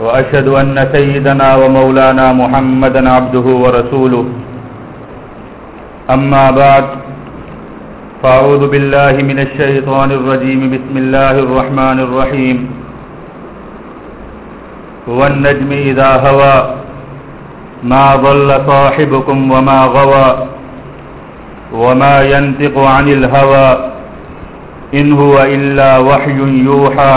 وأشهد أن سيدنا ومولانا محمدا عبده ورسوله. أما بعد فأعوذ بالله من الشيطان الرجيم. بسم الله الرحمن الرحيم. والنجم إذا هوى ما ضل صاحبكم وما غوى وما ينطق عن الهوى إن هو إلا وحي يوحى.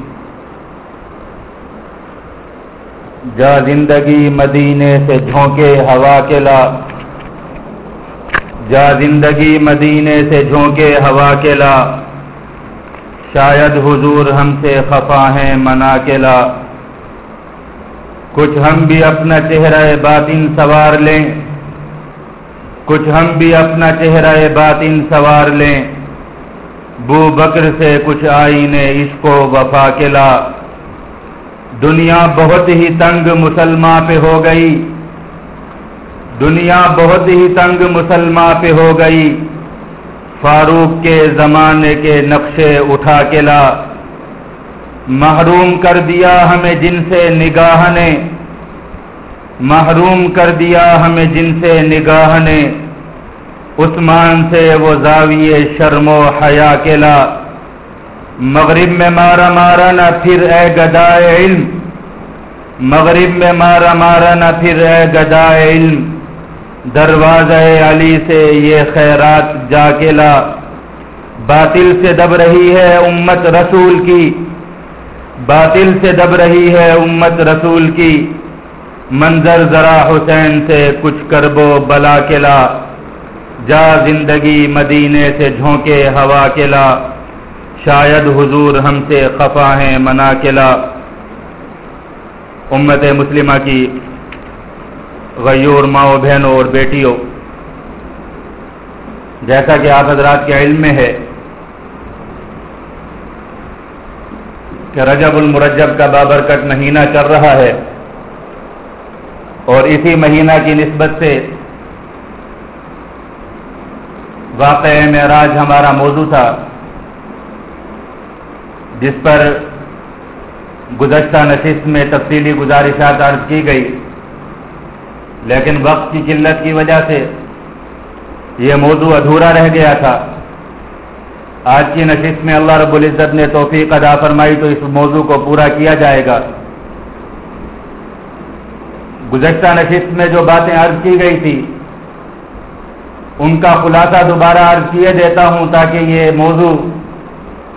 جا زندگی مدینے سے جھونکے ہوا کے لا جا زندگی مدینے سے جھونکے ہوا کے لا شاید حضور ہم سے خفا ہیں منا کے لا کچھ ہم بھی اپنا چہرہ باطن سوار لیں۔ کچھ ہم بھی اپنا چہرہ باطن سوار لیں۔ بو بکر سے کچھ آئینے عشق و وفا کے لا دنیا بہت ہی تنگ مسلمان پہ ہو گئی۔ دنیا بہت ہی تنگ مسلمان پہ ہو گئی۔ فاروق کے زمانے کے نقشے اٹھا کے لا۔ محروم کر دیا ہمیں جن سے نگاہ نے۔ محروم کر دیا ہمیں جن سے نگاہ نے۔ عثمان سے وہ زاویے شرم و حیا کے لا۔ مغرب میں مارا مارا نہ پھر اے گدائے علم۔ مغرب میں مارا مارا نہ پھر اے گدائے علم۔ دروازہ علی سے یہ خیرات جا کے لا۔ باطل سے دب رہی ہے امت رسول کی۔ باطل سے دب رہی ہے امت رسول کی۔ منظر ذرا حسین سے کچھ کربو بلا کے لا۔ جا زندگی مدینے سے جھونکے ہوا کے لا۔ شاید حضور ہم سے خفا ہیں منا کے امت مسلمہ کی غیور ماؤں، بہنوں اور بیٹیوں۔ جیسا کہ آپ حضرات کے علم میں ہے کہ رجب المرجب کا بابرکٹ مہینہ چل رہا ہے اور اسی مہینہ کی نسبت سے واقع معراج ہمارا موضوع تھا۔ جس پر گزشتہ نشست میں تفصیلی گزارشات عرض کی گئی۔ لیکن وقت کی قلت کی وجہ سے یہ موضوع ادھورا رہ گیا تھا۔ آج کی نشست میں اللہ رب العزت نے توفیق ادا فرمائی تو اس موضوع کو پورا کیا جائے گا۔ گزشتہ نشست میں جو باتیں عرض کی گئی تھی، ان کا خلاصہ دوبارہ عرض کیے دیتا ہوں تاکہ یہ موضوع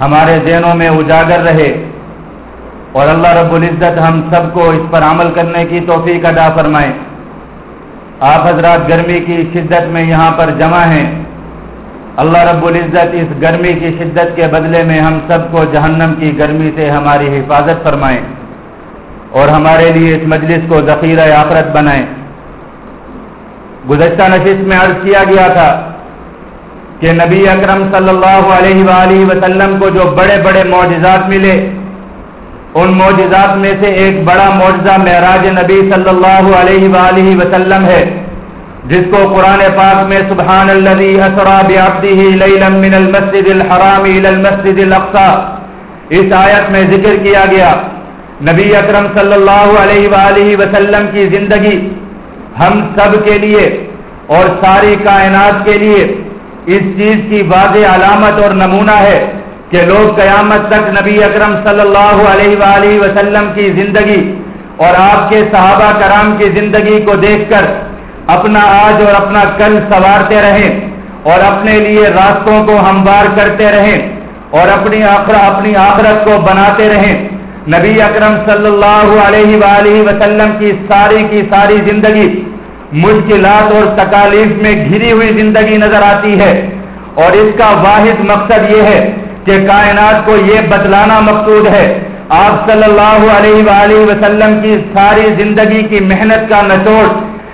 ہمارے ذہنوں میں اجاگر رہے اور اللہ رب العزت ہم سب کو اس پر عمل کرنے کی توفیق ادا فرمائیں آپ حضرات گرمی کی شدت میں یہاں پر جمع ہیں۔ اللہ رب العزت اس گرمی کی شدت کے بدلے میں ہم سب کو جہنم کی گرمی سے ہماری حفاظت فرمائیں اور ہمارے لیے اس مجلس کو ذخیرہ آفرت بنائیں گزشتہ نشست میں عرض کیا گیا تھا کہ نبی اکرم صلی اللہ علیہ وآلہ وسلم کو جو بڑے بڑے معجزات ملے، ان معجزات میں سے ایک بڑا معجزہ معراج نبی صلی اللہ علیہ وآلہ وسلم ہے، جس کو قرآن پاک میں سبحان الذي اسرا بعبده ليلا من المسجد الحرام الى المسجد الاقصى اس آیت میں ذکر کیا گیا۔ نبی اکرم صلی اللہ علیہ وآلہ وسلم کی زندگی ہم سب کے لیے اور ساری کائنات کے لیے اس چیز کی واضح علامت اور نمونہ ہے کہ لوگ قیامت تک نبی اکرم صلی اللہ علیہ وآلہ وسلم کی زندگی اور آپ کے صحابہ کرام کی زندگی کو دیکھ کر اپنا آج اور اپنا کل سوارتے رہیں اور اپنے لیے راستوں کو ہموار کرتے رہیں اور اپنی آخر اپنی آخرت کو بناتے رہیں۔ نبی اکرم صلی اللہ علیہ وآلہ وسلم کی ساری کی ساری زندگی مشکلات اور تکالیف میں گھری ہوئی زندگی نظر آتی ہے۔ اور اس کا واحد مقصد یہ ہے کہ کائنات کو یہ بتلانا مقصود ہے۔ آپ صلی اللہ علیہ وآلہ وسلم کی ساری زندگی کی محنت کا نچوڑ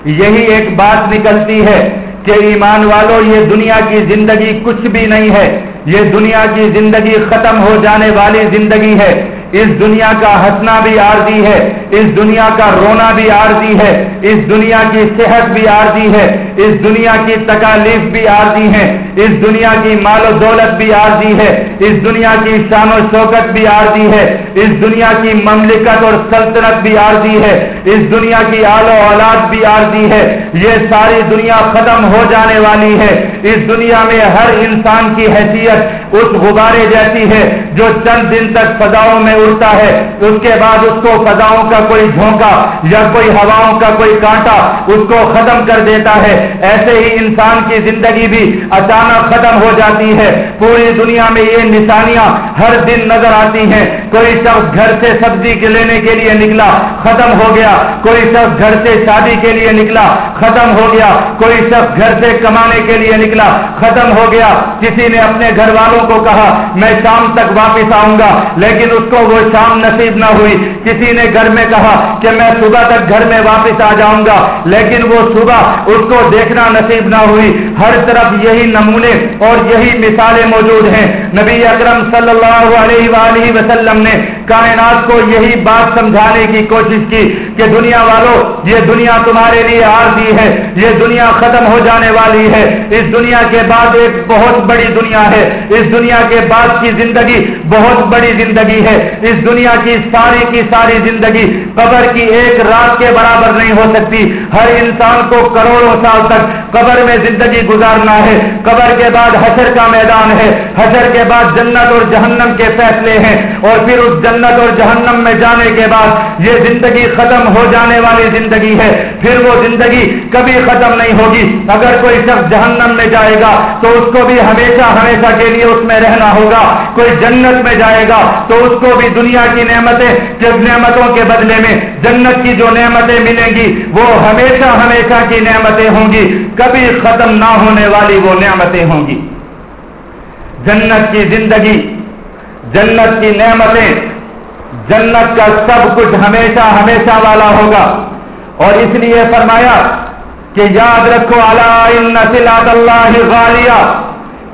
یہی ایک بات نکلتی ہے کہ ایمان والوں یہ دنیا کی زندگی کچھ بھی نہیں ہے۔ یہ دنیا کی زندگی ختم ہو جانے والی زندگی ہے۔ اس دنیا کا ہنسنا بھی عارضی ہے۔ اس دنیا کا رونا بھی عارضی ہے۔ اس دنیا کی صحت بھی عارضی ہے، اس دنیا کی تکالیف بھی عارضی ہے، اس دنیا کی مال و دولت بھی عارضی ہے، اس دنیا کی شان و شوکت بھی عارضی ہے، اس دنیا کی مملکت اور سلطنت بھی عارضی ہے، اس دنیا کی آل و اولاد بھی عارضی ہے، یہ ساری دنیا ختم ہو جانے والی ہے۔ اس دنیا میں ہر انسان کی حیثیت اس غبارے جیسی ہے جو چند دن تک فضاؤں میں اڑتا ہے، اس کے بعد اس کو فضاؤں کا کوئی جھونکا یا کوئی ہواؤں کا کوئی کانٹا اس کو ختم کر دیتا ہے۔ ایسے ہی انسان کی زندگی بھی اچانک ختم ہو جاتی ہے۔ پوری دنیا میں یہ نشانیاں ہر دن نظر آتی ہیں۔ کوئی شخص گھر سے سبزی کے لینے کے لیے نکلا، ختم ہو گیا۔ کوئی شخص گھر سے شادی کے لیے نکلا، ختم ہو گیا۔ کوئی شخص گھر سے کمانے کے لیے نکلا، ختم ہو گیا۔ کسی نے اپنے گھر والوں کو کہا، میں شام تک واپس آؤں گا۔ لیکن اس کو وہ شام نصیب نہ ہوئی۔ کسی نے گھر میں کہا کہ میں صبح تک گھر میں واپس آ جاؤں گا۔ لیکن وہ صبح اس کو دیکھنا نصیب نہ ہوئی۔ ہر طرف یہی نمونے اور یہی مثالیں موجود ہیں۔ نبی اکرم صلی اللہ علیہ وآلہ وسلم نے کائنات کو یہی بات سمجھانے کی کوشش کی کہ دنیا والوں یہ دنیا تمہارے لیے عارضی ہے۔ یہ دنیا ختم ہو جانے والی ہے۔ اس دنیا کے بعد ایک بہت بڑی دنیا ہے۔ اس دنیا کے بعد کی زندگی بہت بڑی زندگی ہے۔ اس دنیا کی ساری کی ساری زندگی قبر کی ایک رات کے برابر نہیں ہو سکتی ہر انسان کو کروڑوں سال تک قبر میں زندگی گزارنا ہے۔ قبر کے بعد حشر کا میدان ہے۔ حشر کے بعد جنت اور جہنم کے فیصلے ہیں۔ اور پھر اس جنت اور جہنم میں جانے کے بعد یہ زندگی ختم ہو جانے والی زندگی ہے۔ پھر وہ زندگی کبھی ختم نہیں ہوگی۔ اگر کوئی شخص جہنم میں جائے گا تو اس کو بھی ہمیشہ ہمیشہ کے لیے اس میں رہنا ہوگا۔ کوئی جنت میں جائے گا تو اس کو بھی دنیا کی نعمتیں نعمتوں کے بدلے میں جنت کی جو نعمتیں ملیں گی وہ ہمیشہ ہمیشہ کی نعمتیں ہوں گی، کبھی ختم نہ ہونے والی وہ نعمتیں ہوں گی۔ جنت کی زندگی، جنت کی نعمتیں، جنت کا سب کچھ ہمیشہ ہمیشہ والا ہوگا۔ اور اس لیے فرمایا کہ یاد رکھو اللہ غالیہ،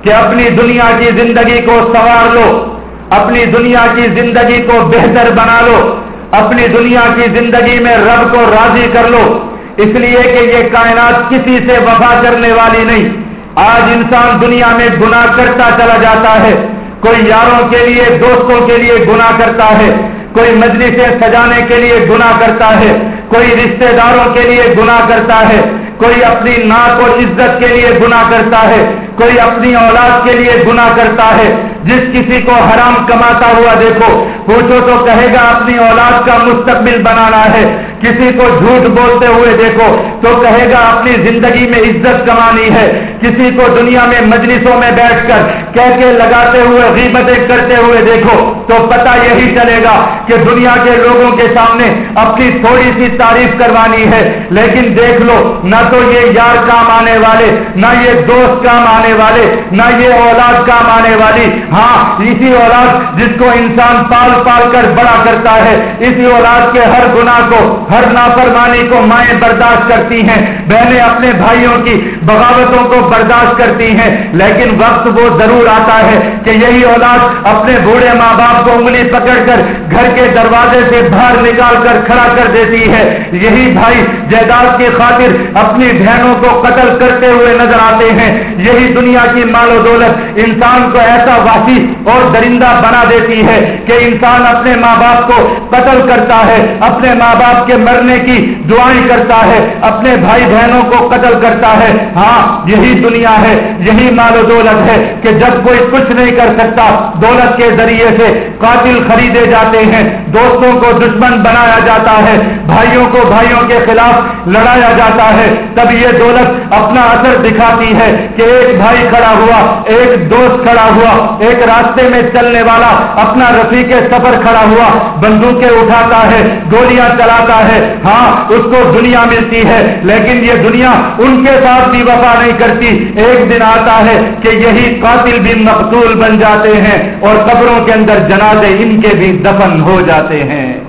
کہ اپنی دنیا کی زندگی کو سوار لو، اپنی دنیا کی زندگی کو بہتر بنا لو۔ اپنی دنیا کی زندگی میں رب کو راضی کر لو۔ اس لیے کہ یہ کائنات کسی سے وفا کرنے والی نہیں۔ آج انسان دنیا میں گناہ کرتا چلا جاتا ہے۔ کوئی یاروں کے لیے، دوستوں کے لیے گناہ کرتا ہے۔ کوئی مجلسیں سجانے کے لیے گناہ کرتا ہے۔ کوئی رشتہ داروں کے لیے گناہ کرتا ہے۔ کوئی اپنی ناک اور عزت کے لیے گناہ کرتا ہے۔ کوئی اپنی اولاد کے لیے گناہ کرتا ہے۔ جس کسی کو حرام کماتا ہوا دیکھو، پوچھو تو کہے گا اپنی اولاد کا مستقبل بنانا ہے۔ کسی کو جھوٹ بولتے ہوئے دیکھو، تو کہے گا اپنی زندگی میں عزت کمانی ہے۔ کسی کو دنیا میں مجلسوں میں بیٹھ کر کہہ کے لگاتے ہوئے، غیبتیں کرتے ہوئے دیکھو، تو پتہ یہی چلے گا کہ دنیا کے لوگوں کے سامنے اپنی تھوڑی سی تعریف کروانی ہے۔ لیکن دیکھ لو، نہ تو یہ یار کام آنے والے، نہ یہ دوست کام آنے والے، نہ یہ اولاد کام آنے والی۔ ہاں اسی اولاد جس کو انسان پال پال کر بڑا کرتا ہے، اسی اولاد کے ہر گناہ کو، ہر نافرمانی کو مائیں برداشت کرتی ہیں۔ بہنیں اپنے بھائیوں کی بغاوتوں کو برداشت کرتی ہیں، لیکن وقت وہ ضرور آتا ہے کہ یہی اولاد اپنے بوڑھے ماں باپ کو انگلی پکڑ کر گھر کے دروازے سے باہر نکال کر کھڑا کر دیتی ہے۔ یہی بھائی جائیداد کی خاطر اپنی بہنوں کو قتل کرتے ہوئے نظر آتے ہیں۔ یہی دنیا کی مال و دولت انسان کو ایسا واقعی اور درندہ بنا دیتی ہے کہ انسان اپنے ماں باپ کو قتل کرتا ہے، اپنے ماں باپ کے مرنے کی دعائیں کرتا ہے، اپنے بھائی بہنوں کو قتل کرتا ہے۔ ہاں یہی دنیا ہے، یہی مال و دولت ہے کہ جب کوئی کچھ نہیں کر سکتا، دولت کے ذریعے سے قاتل خریدے جاتے ہیں، دوستوں کو دشمن بنایا جاتا ہے، بھائیوں کو بھائیوں کے خلاف لڑایا جاتا ہے۔ تب یہ دولت اپنا اثر دکھاتی ہے کہ ایک بھائی کھڑا ہوا، ایک دوست کھڑا ہوا ایک راستے میں چلنے والا اپنا رفیق سفر کھڑا ہوا بندوقیں اٹھاتا ہے، گولیاں چلاتا ہے۔ ہاں اس کو دنیا ملتی ہے، لیکن یہ دنیا ان کے ساتھ بھی وفا نہیں کرتی۔ ایک دن آتا ہے کہ یہی قاتل بھی مقتول بن جاتے ہیں اور قبروں کے اندر جنازے ان کے بھی دفن ہو جاتے ہیں۔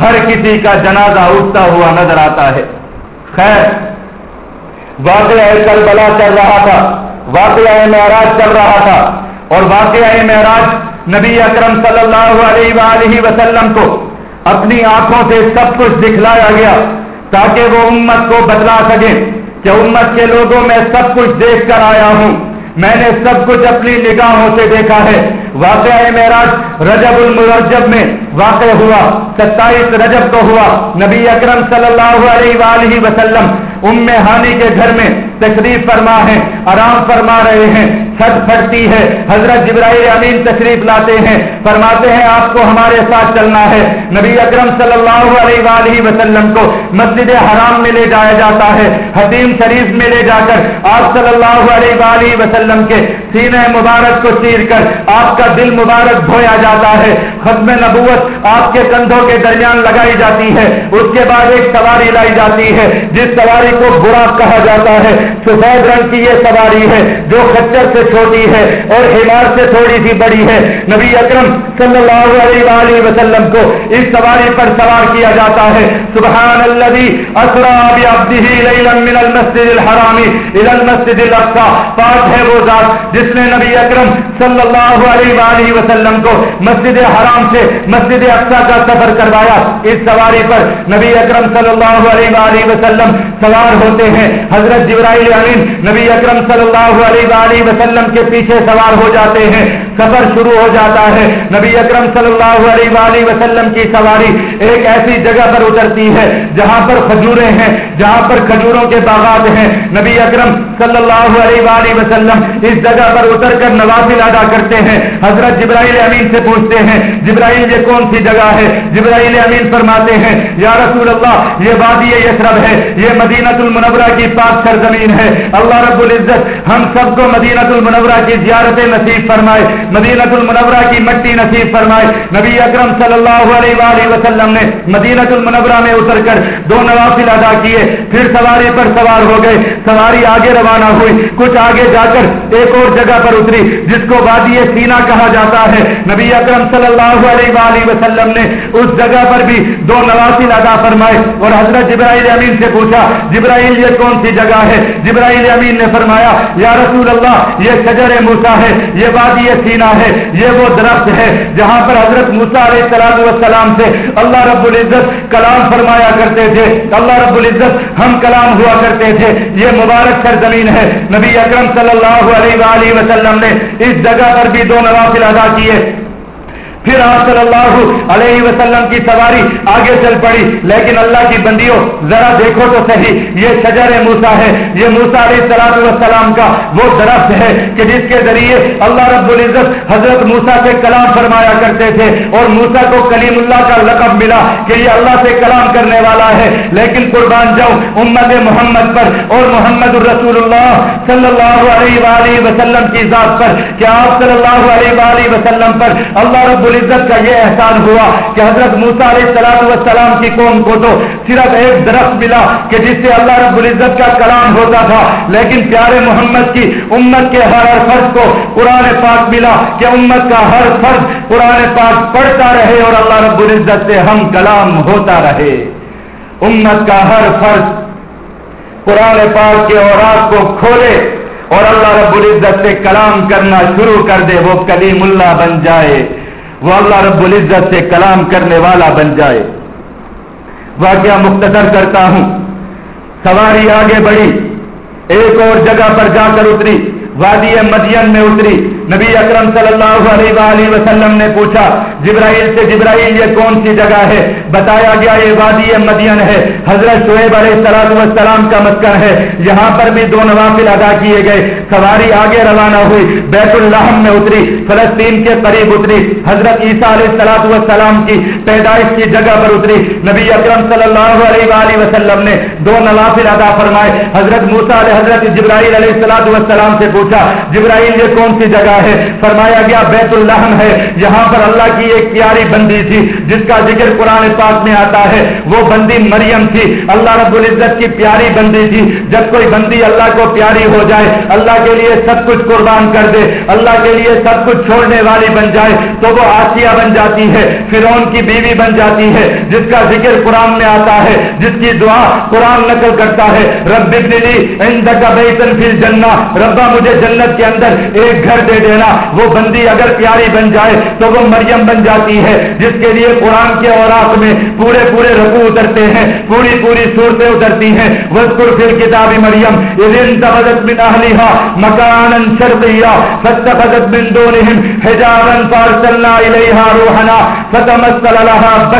ہر کسی کا جنازہ اٹھتا ہوا نظر آتا ہے۔ خیر، واقعہ کربلا چل رہا تھا۔ واقعہ معراج چل رہا تھا۔ اور واقعہ معراج نبی اکرم صلی اللہ علیہ وآلہ وسلم کو اپنی آنکھوں سے سب کچھ دکھلایا گیا تاکہ وہ امت کو بتلا سکے کہ امت کے لوگوں میں سب کچھ دیکھ کر آیا ہوں۔ میں نے سب کچھ اپنی نگاہوں سے دیکھا ہے۔ واقعہ معراج رجب المرجب میں واقع ہوا۔ ستائیس رجب کو ہوا۔ نبی اکرم صلی اللہ علیہ وآلہ وسلم ام ہانی کے گھر میں تشریف فرما ہے، آرام فرما رہے ہیں چھت پھٹتی ہے۔ حضرت جبرائیل امین تشریف لاتے ہیں۔ فرماتے ہیں، آپ کو ہمارے ساتھ چلنا ہے۔ نبی اکرم صلی اللہ علیہ وآلہ وسلم کو مسجد حرام میں لے جایا جاتا ہے حتیم شریف میں لے جا کر آپ صلی اللہ علیہ وآلہ وسلم کے سینہ مبارک کو چیر کر آپ کا دل مبارک دھویا جاتا ہے۔ ختم نبوت آپ کے کندھوں کے درمیان لگائی جاتی ہے۔ اس کے بعد ایک سواری لائی جاتی ہے، جس سواری کو برا کہا جاتا ہے۔ سفید رنگ کی یہ سواری ہے، جو خچر سے چھوٹی ہے اور ہمار سے تھوڑی سی بڑی ہے۔ نبی اکرم صلی اللہ علیہ وآلہ وسلم کو اس سواری پر سوار کیا جاتا ہے۔ سبحان الذي اسرا بعبده ليلا من المسجد الحرام الى المسجد الاقصى پاک ہے وہ ذات جس نے نبی اکرم صلی اللہ علیہ وآلہ وسلم کو مسجد حرام سے مسجد اقصا کا سفر کروایا۔ اس سواری پر نبی اکرم صلی اللہ علیہ وآلہ وسلم سوار ہوتے ہیں۔ حضرت جبرائیل امین نبی اکرم صلی اللہ علیہ وآلہ وسلم وسلم کے پیچھے سوار ہو جاتے ہیں۔ سفر شروع ہو جاتا ہے۔ نبی اکرم صلی اللہ علیہ وآلہ وسلم کی سواری ایک ایسی جگہ پر اترتی ہے جہاں پر کھجورے ہیں، جہاں پر کھجوروں کے باغات ہیں۔ نبی اکرم صلی اللہ علیہ وآلہ وسلم اس جگہ پر اتر کر نوازل ادا کرتے ہیں۔ حضرت جبرائیل امین سے پوچھتے ہیں، جبرائیل یہ کون سی جگہ ہے؟ جبرائیل امین فرماتے ہیں، یا رسول اللہ، یہ وادی یسرب ہے، یہ مدینت المنورہ کی پاک سرزمین ہے۔ اللہ رب العزت ہم سب کو مدینت المنورہ کی زیارت نصیب فرمائے۔ مدینت المنورہ کی مٹی نصیب فرمائے۔ نبی اکرم صلی اللہ علیہ وآلہ وسلم نے مدینت المنورہ میں اتر کر دو نوافل ادا کیے۔ پھر سواری پر سوار ہو گئے۔ سواری آگے روانہ ہوئی۔ کچھ آگے جا کر ایک اور جگہ پر اتری، جس کو وادی سینا کہا جاتا ہے۔ نبی اکرم صلی اللہ علیہ وآلہ وسلم نے اس جگہ پر بھی دو نوافل ادا فرمائے۔ اور حضرت جبرائیل امین سے پوچھا، جبرائیل یہ کون سی جگہ ہے؟ جبرائیل امین نے فرمایا، یا رسول اللہ، یہ شجر موسا ہے، یہ وادی سینا ہے، یہ وہ درخت ہے جہاں پر حضرت موسا علیہ السلام والسلام سے اللہ رب العزت کلام فرمایا کرتے تھے۔ اللہ رب العزت ہم کلام ہوا کرتے تھے۔ یہ مبارک سرزمین ہے۔ نبی اکرم صلی اللہ علیہ وآلہ وسلم نے اس جگہ پر بھی دو نوافل ادا کیے۔ پھر آپ صلی اللہ علیہ وسلم کی سواری آگے چل پڑی۔ لیکن اللہ کی بندیوں، ذرا دیکھو تو صحیح، یہ شجر موسا ہے۔ یہ موسا علیہ السلام والسلام کا وہ درخت ہے کہ جس کے ذریعے اللہ رب العزت حضرت موسا سے کلام فرمایا کرتے تھے اور موسا کو کلیم اللہ کا لقب ملا کہ یہ اللہ سے کلام کرنے والا ہے۔ لیکن قربان جاؤ امت محمد پر اور محمد الرسول اللہ صلی اللہ علیہ وآلہ وسلم کی ذات پر کیا آپ صلی اللہ علیہ وآلہ وسلم پر اللہ رب العزت کا یہ احسان ہوا کہ حضرت موسا علیہ السلام والسلام کی قوم کو تو صرف ایک درخت ملا کہ جس سے اللہ رب العزت کا کلام ہوتا تھا۔ لیکن پیارے محمد کی امت کے ہر ہر فرض کو قرآن پاک ملا کہ امت کا ہر فرض قرآن پاک پڑھتا رہے اور اللہ رب العزت سے ہم کلام ہوتا رہے۔ امت کا ہر فرض قرآن پاک کے اوراق کو کھولے اور اللہ رب العزت سے کلام کرنا شروع کر دے، وہ کلیم اللہ بن جائے۔ وہ اللہ رب العزت سے کلام کرنے والا بن جائے۔ واقعہ مختصر کرتا ہوں۔ سواری آگے بڑھی، ایک اور جگہ پر جا کر اتری۔ وادی مدین میں اتری۔ نبی اکرم صلی اللہ علیہ وآلہ وسلم نے پوچھا، جبرائیل سے جبرائیل یہ کون سی جگہ ہے؟ بتایا گیا یہ وادی مدین ہے۔ حضرت شعیب علیہ السلام والسلام کا مسکن ہے۔ یہاں پر بھی دو نوافل ادا کیے گئے۔ سواری آگے روانہ ہوئی، بیت الحم میں اتری، فلسطین کے قریب اتری۔ حضرت عیسیٰ علیہ السلام والسلام کی پیدائش کی جگہ پر اتری۔ نبی اکرم صلی اللہ علیہ وآلہ وسلم نے دو نوافل ادا فرمائے۔ حضرت موسا علیہ، حضرت جبرائیل علیہ السلام والسلام سے پوچھا جبرائیل یہ کون سی جگہ ہے؟ فرمایا گیا بیت الحم ہے۔ یہاں پر اللہ کی ایک پیاری بندی تھی، جس کا ذکر قرآن پاک میں آتا ہے۔ وہ بندی مریم تھی۔ اللہ رب العزت کی پیاری بندی تھی۔ جب کوئی بندی اللہ کو پیاری ہو جائے، اللہ کے لیے سب کچھ قربان کر دے، اللہ کے لیے سب کچھ چھوڑنے والی بن جائے، تو وہ آسیہ بن جاتی ہے فرون کی بیوی بن جاتی ہے، جس کا ذکر قرآن میں آتا ہے، جس کی دعا قرآن نقل کرتا ہے۔ رب بیتن فی الجنہ، ربا مجھے جنت کے اندر ایک گھر دے دینا۔ وہ بندی اگر پیاری بن جائے تو وہ مریم بن جاتی ہے، جس کے لیے قرآن کے اوراق میں پورے پورے رقو اترتے ہیں، پوری پوری صورتیں اترتی ہیں۔ وزقر فی کتاب مریم اذن تبدت من مکانا من حجابا فارسلنا روحنا فتمثل لها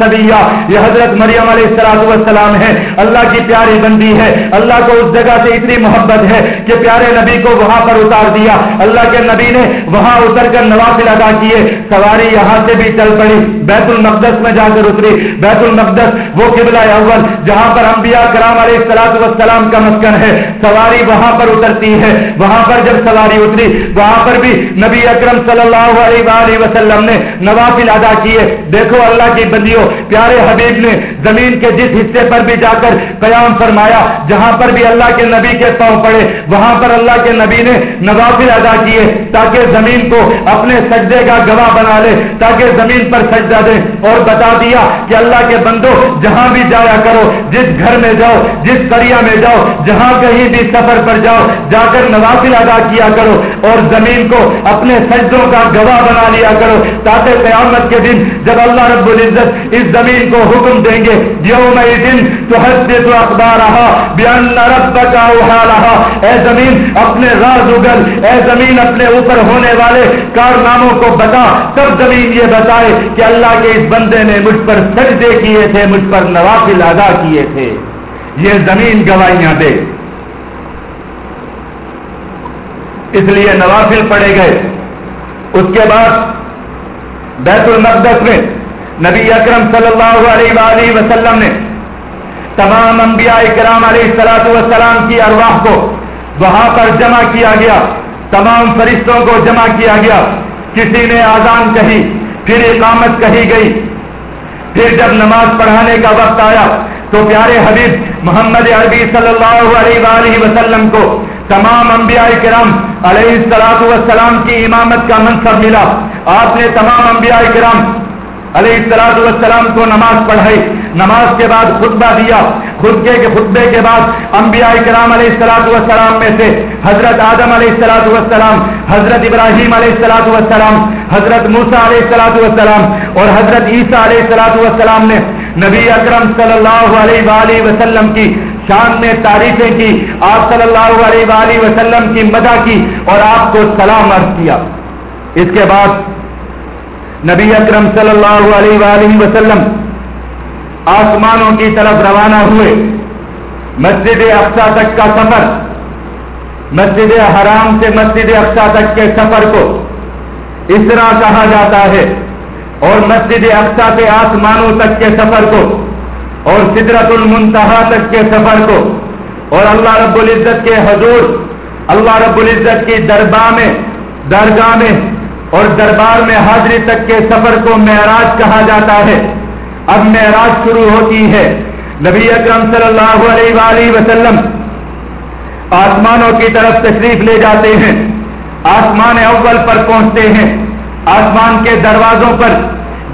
سبیا یہ حضرت مریم علیہ السلام ہے اللہ کی پیاری بندی ہے۔ اللہ کو اس جگہ سے اتنی محبت ہے کہ پیارے نبی کو وہاں پر اتار دیا۔ اللہ کے نبی نے وہاں اتر کر نوافل ادا کیے۔ سواری یہاں سے بھی چل پڑی۔ بیت المقدس میں جا کر اتری۔ بیت المقدس وہ قبلہ اول جہاں پر انبیاء کرام علیہ السلاط وسلام کا مسکن ہے۔ سواری وہاں پر اترتی ہے۔ وہاں پر جب سواری اتری، وہاں پر بھی نبی اکرم صلی اللہ علیہ وآلہ وسلم نے نوافل ادا کیے۔ دیکھو اللہ کی بندیوں، پیارے حبیب نے زمین کے جس حصے پر بھی جا کر قیام فرمایا، جہاں پر بھی اللہ کے نبی کے پاؤں پڑے، وہاں پر اللہ کے نبی نے نوافل ادا کیے تاکہ زمین کو اپنے سجدے کا گواہ بنا لے، تاکہ زمین پر سجدہ دے اور بتا دیا کہ اللہ کے بندو، جہاں بھی جایا کرو، جس گھر میں جاؤ، جس دریا میں جاؤ، جہاں کہیں بھی سفر پر جاؤ، جا کر نوافل ادا کیا کرو اور زمین کو اپنے سجدوں کا گواہ بنا لیا کرو تاکہ قیامت کے دن جب اللہ رب العزت اس زمین کو حکم دیں گے یوم دن تو حد تو اخبار رہا بیان رب کا رہا اے زمین، اپنے راز اگل، اے زمین اپنے اوپر ہونے والے کارناموں کو بتا، تب زمین یہ بتائے کہ اللہ کے اس بندے نے مجھ پر سجدے کیے تھے، مجھ پر نوافل ادا کیے تھے۔ یہ زمین گواہیاں دے۔ اس لیے نوافل پڑے گئے۔ اس کے بعد بیت المقدس میں نبی اکرم صلی اللہ علیہ وآلہ وسلم نے تمام انبیاء کرام علیہ السلاط والسلام کی ارواح کو وہاں پر جمع کیا گیا۔ تمام فرشتوں کو جمع کیا گیا۔ کسی نے آزان کہی۔ پھر اقامت کہی گئی۔ پھر جب نماز پڑھانے کا وقت آیا تو پیارے حبیب محمد عربی صلی اللہ علیہ وآلہ وسلم کو تمام انبیاء کرام علیہ السلاط والسلام کی امامت کا منصب ملا۔ آپ نے تمام انبیاء کرام علیہ السلاط والسلام کو نماز پڑھائی۔ نماز کے بعد خطبہ دیا۔ خطبے کے خطبے کے بعد انبیاء کرام علیہ السلاط والسلام میں سے حضرت آدم علیہ السلاط والسلام، حضرت ابراہیم علیہ السلاط والسلام، حضرت موسا علیہ السلاط والسلام اور حضرت عیسیٰ علیہ السلاط والسلام نے نبی اکرم صلی اللہ علیہ وآلہ وسلم کی شان میں تعریفیں کی، آپ صلی اللہ علیہ وآلہ وسلم کی مدع کی اور آپ کو سلام عرض کیا۔ اس کے بعد نبی اکرم صلی اللہ علیہ وآلہ وسلم آسمانوں کی طرف روانہ ہوئے۔ مسجد اقسا تک کا سفر۔ مسجد حرام سے مسجد اقسا تک کے سفر کو اس طرح کہا جاتا ہے۔ اور مسجد اقسا سے آسمانوں تک کے سفر کو اور سدرت المنتہا تک کے سفر کو۔ اور اللہ رب العزت کے حضور، اللہ رب العزت کی درباہ میں، درگاہ میں اور دربار میں حاضری تک کے سفر کو معراج کہا جاتا ہے۔ اب معراج شروع ہوتی ہے۔ نبی اکرم صلی اللہ علیہ وآلہ وسلم آسمانوں کی طرف تشریف لے جاتے ہیں۔ آسمان اول پر پہنچتے ہیں۔ آسمان کے دروازوں پر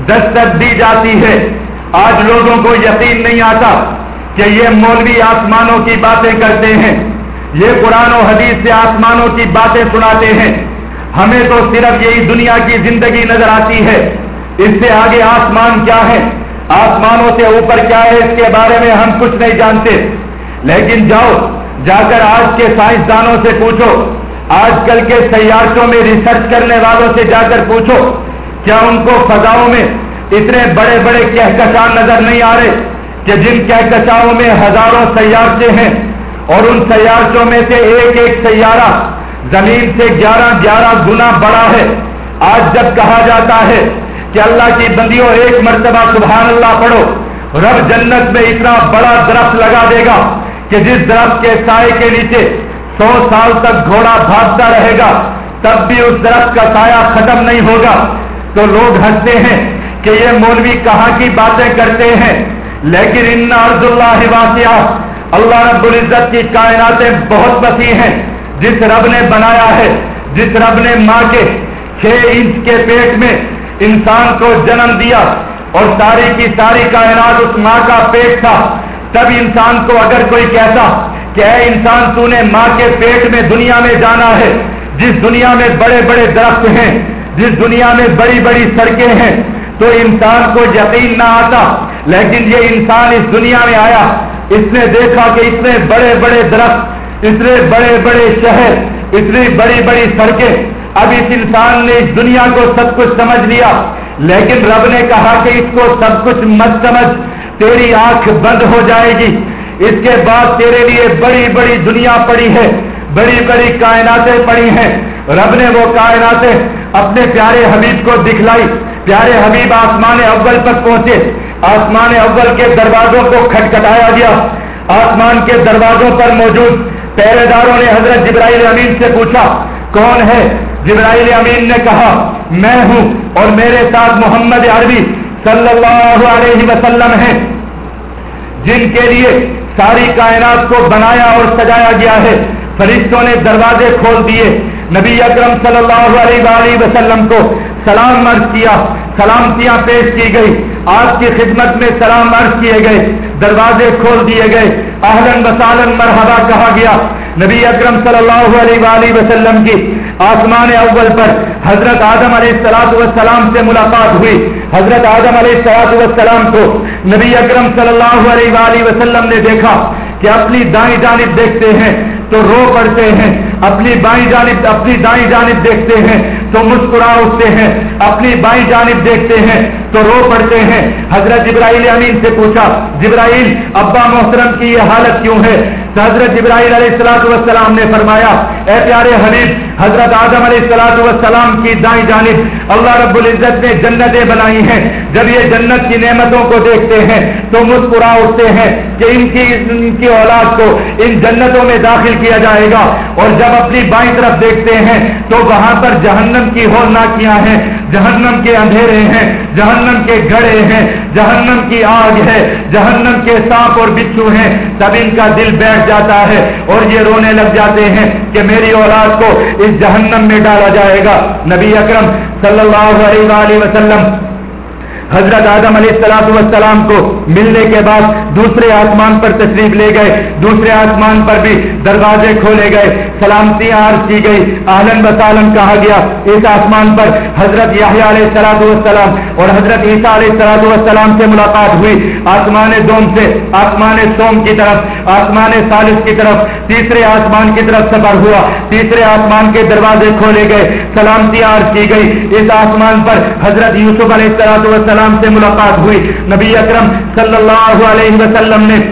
دستک دی جاتی ہے۔ آج لوگوں کو یقین نہیں آتا کہ یہ مولوی آسمانوں کی باتیں کرتے ہیں۔ یہ قرآن و حدیث سے آسمانوں کی باتیں سناتے ہیں۔ ہمیں تو صرف یہی دنیا کی زندگی نظر آتی ہے۔ اس سے آگے آسمان کیا ہے؟ آسمانوں سے اوپر کیا ہے اس کے بارے میں ہم کچھ نہیں جانتے۔ لیکن جاؤ، جا کر آج کے سائنسدانوں سے پوچھو۔ آج کل کے سیارتوں میں ریسرچ کرنے والوں سے جا کر پوچھو۔ کیا ان کو فضاؤں میں اتنے بڑے بڑے کہکشاں نظر نہیں آ رہے کہ جن کہکشاؤں میں ہزاروں سیارتے ہیں اور ان سیارتوں میں سے ایک ایک سیارہ زمین سے گیارہ گیارہ گنا بڑا ہے؟ آج جب کہا جاتا ہے کہ اللہ کی بندیوں ایک مرتبہ سبحان اللہ پڑھو، رب جنت میں اتنا بڑا درخت لگا دے گا کہ جس درخت کے سائے کے نیچے سو سال تک گھوڑا بھاگتا رہے گا، تب بھی اس درخت کا سایہ ختم نہیں ہوگا۔ تو لوگ ہنستے ہیں کہ یہ مولوی کہاں کی باتیں کرتے ہیں۔ لیکن ان عرض اللہ واسعہ، اللہ رب العزت کی کائناتیں بہت وسیع ہیں۔ جس رب نے بنایا ہے، جس رب نے ماں کے چھ انچ کے پیٹ میں انسان کو جنم دیا اور ساری کی ساری کائنات اس ماں کا پیٹ تھا۔ تب انسان کو اگر کوئی کہتا کہ اے انسان تو نے ماں کے پیٹ میں دنیا میں جانا ہے، جس دنیا میں بڑے بڑے درخت ہیں، جس دنیا میں بڑی بڑی سڑکیں ہیں، تو انسان کو یقین نہ آتا۔ لیکن یہ انسان اس دنیا میں آیا، اس نے دیکھا کہ اتنے بڑے بڑے درخت، اتنے بڑے بڑے شہر، اتنی بڑی بڑی سڑکیں اب اس انسان نے اس دنیا کو سب کچھ سمجھ لیا، لیکن رب نے کہا کہ اس کو سب کچھ مت سمجھ، تیری آنکھ بند ہو جائے گی۔ اس کے بعد تیرے لیے بڑی بڑی دنیا پڑی ہے، بڑی بڑی کائناتیں پڑی ہیں۔ رب نے وہ کائناتیں اپنے پیارے حبیب کو دکھلائی۔ پیارے حبیب آسمان اول تک پہنچے۔ آسمان اول کے دروازوں کو کھٹکھٹایا گیا۔ آسمان کے دروازوں پر موجود پہرے داروں نے حضرت جبرائیل امین سے پوچھا، کون ہے؟ جبرائیل امین نے کہا، میں ہوں اور میرے ساتھ محمد عربی صلی اللہ علیہ وسلم ہیں، جن کے لیے ساری کائنات کو بنایا اور سجایا گیا ہے۔ فرشتوں نے دروازے کھول دیے۔ نبی اکرم صلی اللہ علیہ وآلہ وسلم کو سلام عرض کیا۔ سلامتیاں پیش کی گئی۔ آپ کی خدمت میں سلام عرض کیے گئے۔ دروازے کھول دیے گئے۔ اہلن وسالن مرحبا کہا گیا۔ نبی اکرم صلی اللہ علیہ وآلہ وسلم کی آسمان اول پر حضرت آدم علیہ السلاط والسلام سے ملاقات ہوئی۔ حضرت آدم علیہ السلاط والسلام کو نبی اکرم صلی اللہ علیہ وآلہ وسلم نے دیکھا کہ اپنی دائیں جانب دیکھتے ہیں تو رو پڑتے ہیں، اپنی بائیں جانب، اپنی دائیں جانب دیکھتے ہیں تو مسکرا اٹھتے ہیں، اپنی بائیں جانب دیکھتے ہیں تو رو پڑتے ہیں۔ حضرت جبرائیل امین سے پوچھا، جبرائیل، ابا محترم کی یہ حالت کیوں ہے؟ حضرت جبرائیل علیہ السلاط والسلام نے فرمایا، اے پیارے حبیب، حضرت آدم علیہ السلاط والسلام کی دائیں جانب اللہ رب العزت نے جنتیں بنائی ہیں۔ جب یہ جنت کی نعمتوں کو دیکھتے ہیں، تو مسکرا اٹھتے ہیں کہ ان کی ان کی اولاد کو ان جنتوں میں داخل کیا جائے گا۔ اور جب اپنی بائیں طرف دیکھتے ہیں، تو وہاں پر جہنم کی ہولناکیاں ہیں جہنم کے اندھیرے ہیں، جہنم کے گڑے ہیں، جہنم کی آگ ہے، جہنم کے سانپ اور بچھو ہیں۔ تب ان کا دل بیٹھ جاتا ہے اور یہ رونے لگ جاتے ہیں کہ میری اولاد کو اس جہنم میں ڈالا جائے گا۔ نبی اکرم صلی اللہ علیہ وسلم حضرت آدم علیہ السلاط والسلام کو ملنے کے بعد دوسرے آسمان پر تشریف لے گئے، دوسرے آسمان پر بھی دروازے کھولے گئے سلامتیاں عرض کی گئی آلن بسالم کہا گیا۔ اس آسمان پر حضرت یاہیا علیہ السلاط والسلام اور حضرت عیسیٰ علیہ السلاط والسلام سے ملاقات ہوئی۔ آسمان دوم سے آسمان سوم کی طرف، آسمان سالس کی طرف، تیسرے آسمان کی طرف سفر ہوا۔ تیسرے آسمان کے دروازے کھولے گئے سلامتیاں عرض کی گئی۔ اس آسمان پر حضرت یوسف علیہ السلاط والسلام السلام سے ملاقات ہوئی۔ نبی اکرم صلی اللہ علیہ وسلم نے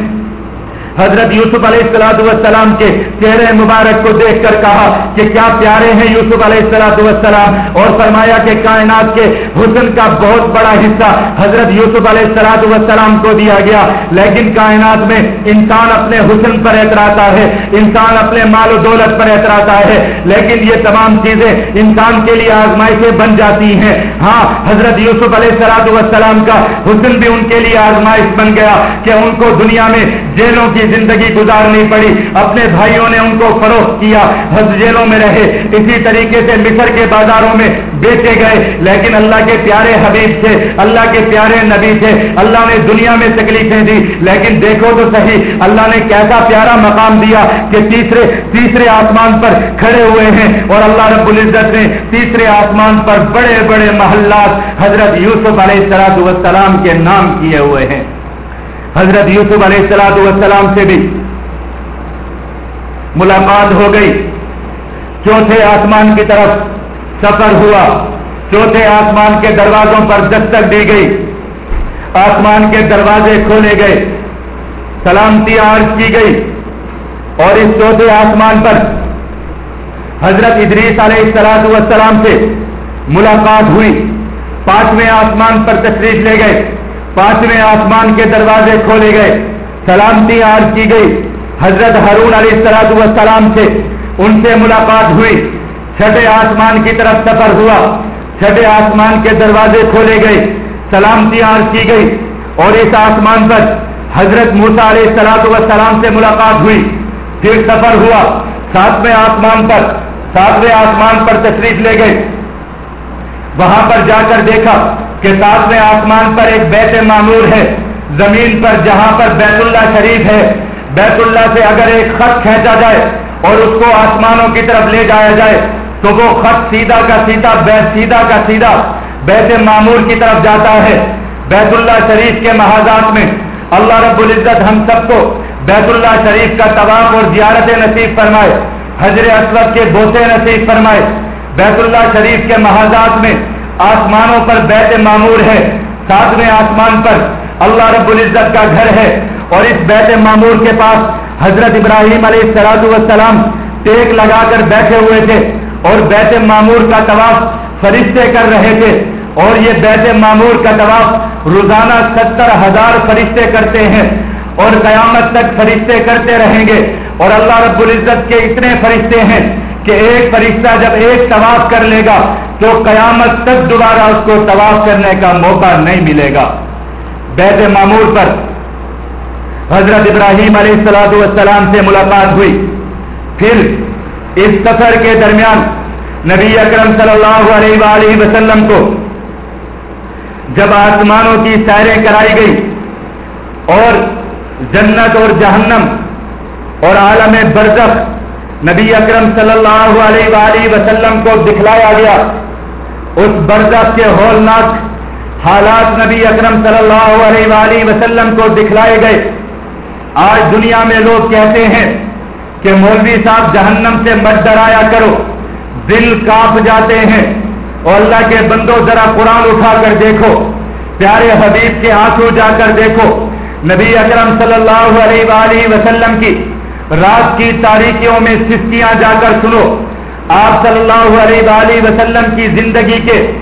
حضرت یوسف علیہ السلاۃ والسلام کے چہرے مبارک کو دیکھ کر کہا کہ کیا پیارے ہیں یوسف علیہ السلاۃ والسلام، اور فرمایا کہ کائنات کے حسن کا بہت بڑا حصہ حضرت یوسف علیہ السلاۃ والسلام کو دیا گیا۔ لیکن کائنات میں انسان اپنے حسن پر اعتراتا ہے، انسان اپنے مال و دولت پر اعتراتا ہے، لیکن یہ تمام چیزیں انسان کے لیے آزمائشیں بن جاتی ہیں۔ ہاں حضرت یوسف علیہ السلاۃ والسلام کا حسن بھی ان کے لیے آزمائش بن گیا کہ ان کو دنیا میں جیلوں کی زندگی گزارنی پڑی۔ اپنے بھائیوں نے ان کو فروخت کیا جیلوں میں رہے۔ اسی طریقے سے مصر کے بازاروں میں بیچے گئے، لیکن اللہ کے پیارے حبیب تھے، اللہ کے پیارے نبی تھے، اللہ نے دنیا میں تکلیفیں دی۔ لیکن دیکھو تو صحیح، اللہ نے کیسا پیارا مقام دیا کہ تیسرے تیسرے آسمان پر کھڑے ہوئے ہیں۔ اور اللہ رب العزت نے تیسرے آسمان پر بڑے بڑے محلات حضرت یوسف علیہ السلام کے نام کیے ہوئے ہیں۔ حضرت یوسف علیہ السلاۃ والسلام سے بھی ملاقات ہو گئی۔ چوتھے آسمان کی طرف؟ سفر ہوا۔ چوتھے آسمان کے دروازوں پر دستک دی گئی۔ آسمان کے دروازے کھولے گئے۔ سلامتی عرض کی گئی۔ اور اس چوتھے آسمان پر حضرت ادریس علیہ السلاط والسلام سے ملاقات ہوئی۔ پانچویں آسمان پر تشریف لے گئے۔ پانچویں آسمان کے دروازے کھولے گئے۔ سلامتی عرض کی گئی۔ حضرت ہارون علیہ السلاط والسلام سے ان سے ملاقات ہوئی۔ چھٹے آسمان کی طرف سفر ہوا چھٹے آسمان کے دروازے کھولے گئے، سلامتی عرض کی گئی اور اس آسمان پر حضرت موسا علیہ السلاط والسلام سے ملاقات ہوئی۔ پھر سفر ہوا، ساتویں آسمان پر، ساتویں آسمان پر تشریف لے گئے۔ وہاں پر جا کر دیکھا کہ ساتویں آسمان پر ایک بیت معمور ہے۔ زمین پر، جہاں پر بیت اللہ شریف ہے۔ بیت اللہ سے اگر ایک خط کھینچا جائے اور اس کو آسمانوں کی طرف لے جایا جائے تو وہ خط سیدھا کا سیدھا سیدھا کا سیدھا بیت معمور کی طرف جاتا ہے۔ بیت اللہ شریف کے محاذات میں اللہ رب العزت ہم سب کو بیت اللہ شریف کا طواف اور زیارت نصیب فرمائے۔ حضر اسود کے بوسے نصیب فرمائے۔ بیت اللہ شریف کے محاذات میں آسمانوں پر بیت معمور ہے۔ ساتویں آسمان پر اللہ رب العزت کا گھر ہے۔ اور اس بیت معمور کے پاس حضرت ابراہیم علیہ السلام والسلام ٹیک لگا کر بیٹھے ہوئے تھے۔ اور بیت معمور کا طواف فرشتے کر رہے تھے۔ اور یہ بیت معمور کا طواف روزانہ ستر ہزار فرشتے کرتے ہیں اور قیامت تک فرشتے کرتے رہیں گے۔ اور اللہ رب العزت کے اتنے فرشتے ہیں کہ ایک فرشتہ جب ایک طواف کر لے گا تو قیامت تک دوبارہ اس کو طواف کرنے کا موقع نہیں ملے گا۔ بیت معمور پر حضرت ابراہیم علیہ السلام والسلام سے ملاقات ہوئی۔ پھر اس سفر کے درمیان نبی اکرم صلی اللہ علیہ وآلہ وسلم کو جب آسمانوں کی سیریں کرائی گئی اور جنت اور جہنم اور عالم برزخ نبی اکرم صلی اللہ علیہ وآلہ وسلم کو دکھلایا گیا، اس برزخ کے ہولناک حالات نبی اکرم صلی اللہ علیہ وآلہ وسلم کو دکھلائے گئے۔ آج دنیا میں لوگ کہتے ہیں کہ مولوی صاحب جہنم سے مت ڈرایا کرو۔ دل کاپ جاتے ہیں۔ اور اللہ کے بندوں ذرا قرآن اٹھا کر دیکھو۔ پیارے حبیب کے آنسو جا کر دیکھو۔ نبی اکرم صلی اللہ علیہ وآلہ وسلم کی رات کی تاریخیوں میں سستیاں جا کر سنو۔ آپ صلی اللہ علیہ وآلہ وسلم کی زندگی کے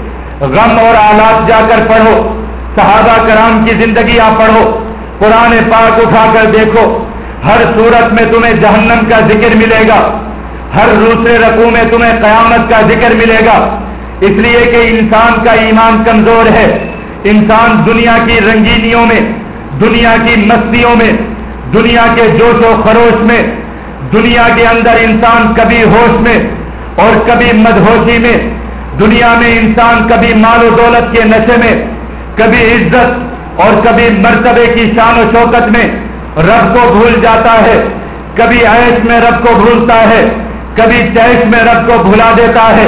غم اور آلات جا کر پڑھو۔ صحابہ کرام کی زندگی آپ پڑھو۔ قرآن پاک اٹھا کر دیکھو۔ ہر صورت میں تمہیں جہنم کا ذکر ملے گا، ہر دوسرے رقو میں تمہیں قیامت کا ذکر ملے گا۔ اس لیے کہ انسان کا ایمان کمزور ہے۔ انسان دنیا کی رنگینیوں میں، دنیا کی مستیوں میں، دنیا کے جوش و خروش میں، دنیا کے اندر انسان کبھی ہوش میں اور کبھی مدہوشی میں، دنیا میں انسان کبھی مال و دولت کے نشے میں، کبھی عزت اور کبھی مرتبے کی شان و شوکت میں رب کو بھول جاتا ہے، کبھی عیش میں رب کو بھولتا ہے، کبھی چیش میں رب کو بھلا دیتا ہے۔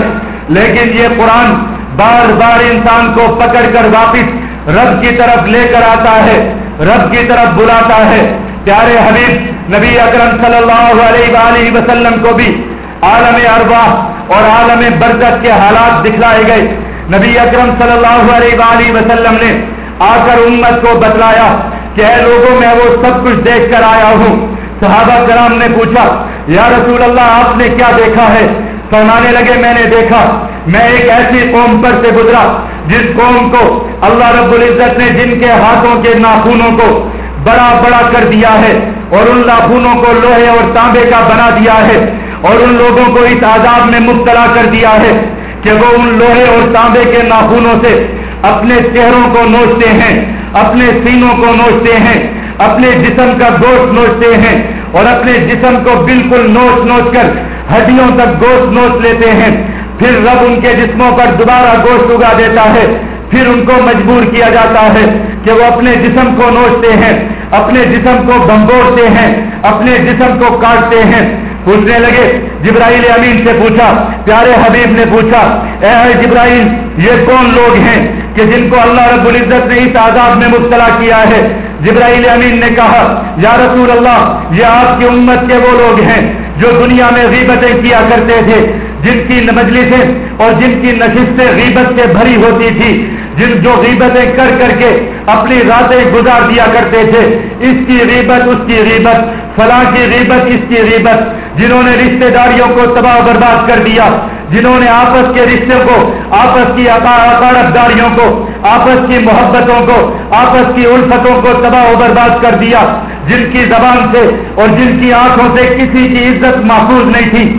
لیکن یہ قرآن بار بار انسان کو پکڑ کر واپس رب کی طرف لے کر آتا ہے، رب کی طرف بلاتا ہے۔ پیارے حبیب، نبی اکرم صلی اللہ علیہ وآلہ وسلم کو بھی عالم ارواح اور عالم برکت کے حالات دکھلائے گئے۔ نبی اکرم صلی اللہ علیہ وآلہ وسلم نے آ کر امت کو بتلایا کہ اے لوگوں، میں وہ سب کچھ دیکھ کر آیا ہوں۔ صحابہ کرام نے پوچھا، یا رسول اللہ، آپ نے کیا دیکھا ہے؟ فرمانے لگے، میں نے دیکھا، میں ایک ایسی قوم پر سے گزرا، جس قوم کو اللہ رب العزت نے جن کے ہاتھوں کے ناخونوں کو بڑا بڑا کر دیا ہے، اور ان ناخونوں کو لوہے اور تانبے کا بنا دیا ہے، اور ان لوگوں کو اس عذاب میں مبتلا کر دیا ہے کہ وہ ان لوہے اور تانبے کے ناخونوں سے اپنے چہروں کو نوچتے ہیں۔ اپنے سینوں کو نوچتے ہیں، اپنے جسم کا گوشت نوچتے ہیں اور اپنے جسم کو بالکل نوچ نوچ کر ہڈیوں تک گوشت نوچ لیتے ہیں۔ پھر رب ان کے جسموں پر دوبارہ گوشت اگا دیتا ہے۔ پھر ان کو مجبور کیا جاتا ہے کہ وہ اپنے جسم کو نوچتے ہیں، اپنے جسم کو بمبوڑتے ہیں، اپنے جسم کو کاٹتے ہیں۔ پوچھنے لگے، جبرائیل امین سے پوچھا، پیارے حبیب نے پوچھا، اے جبرائیل، یہ کون لوگ ہیں کہ جن کو اللہ رب العزت نے اس عذاب میں مبتلا کیا ہے؟ جبرائیل امین نے کہا، یا رسول اللہ، یہ آپ کی امت کے وہ لوگ ہیں جو دنیا میں غیبتیں کیا کرتے تھے، جن کی مجلسیں اور جن کی نشستیں غیبت سے بھری ہوتی تھی جن جو غیبتیں کر کر کے اپنی راتیں گزار دیا کرتے تھے، اس کی غیبت، اس کی غیبت، فلاں کی غیبت، اس کی غیبت، جنہوں نے رشتہ داریوں کو تباہ برباد کر دیا، جنہوں نے آپس کے رشتے کو، آپس کی اقارت داریوں کو، آپس کی محبتوں کو، آپس کی الفتوں کو تباہ و برباد کر دیا۔ جن کی زبان سے اور جن کی آنکھوں سے کسی کی عزت محفوظ نہیں تھی۔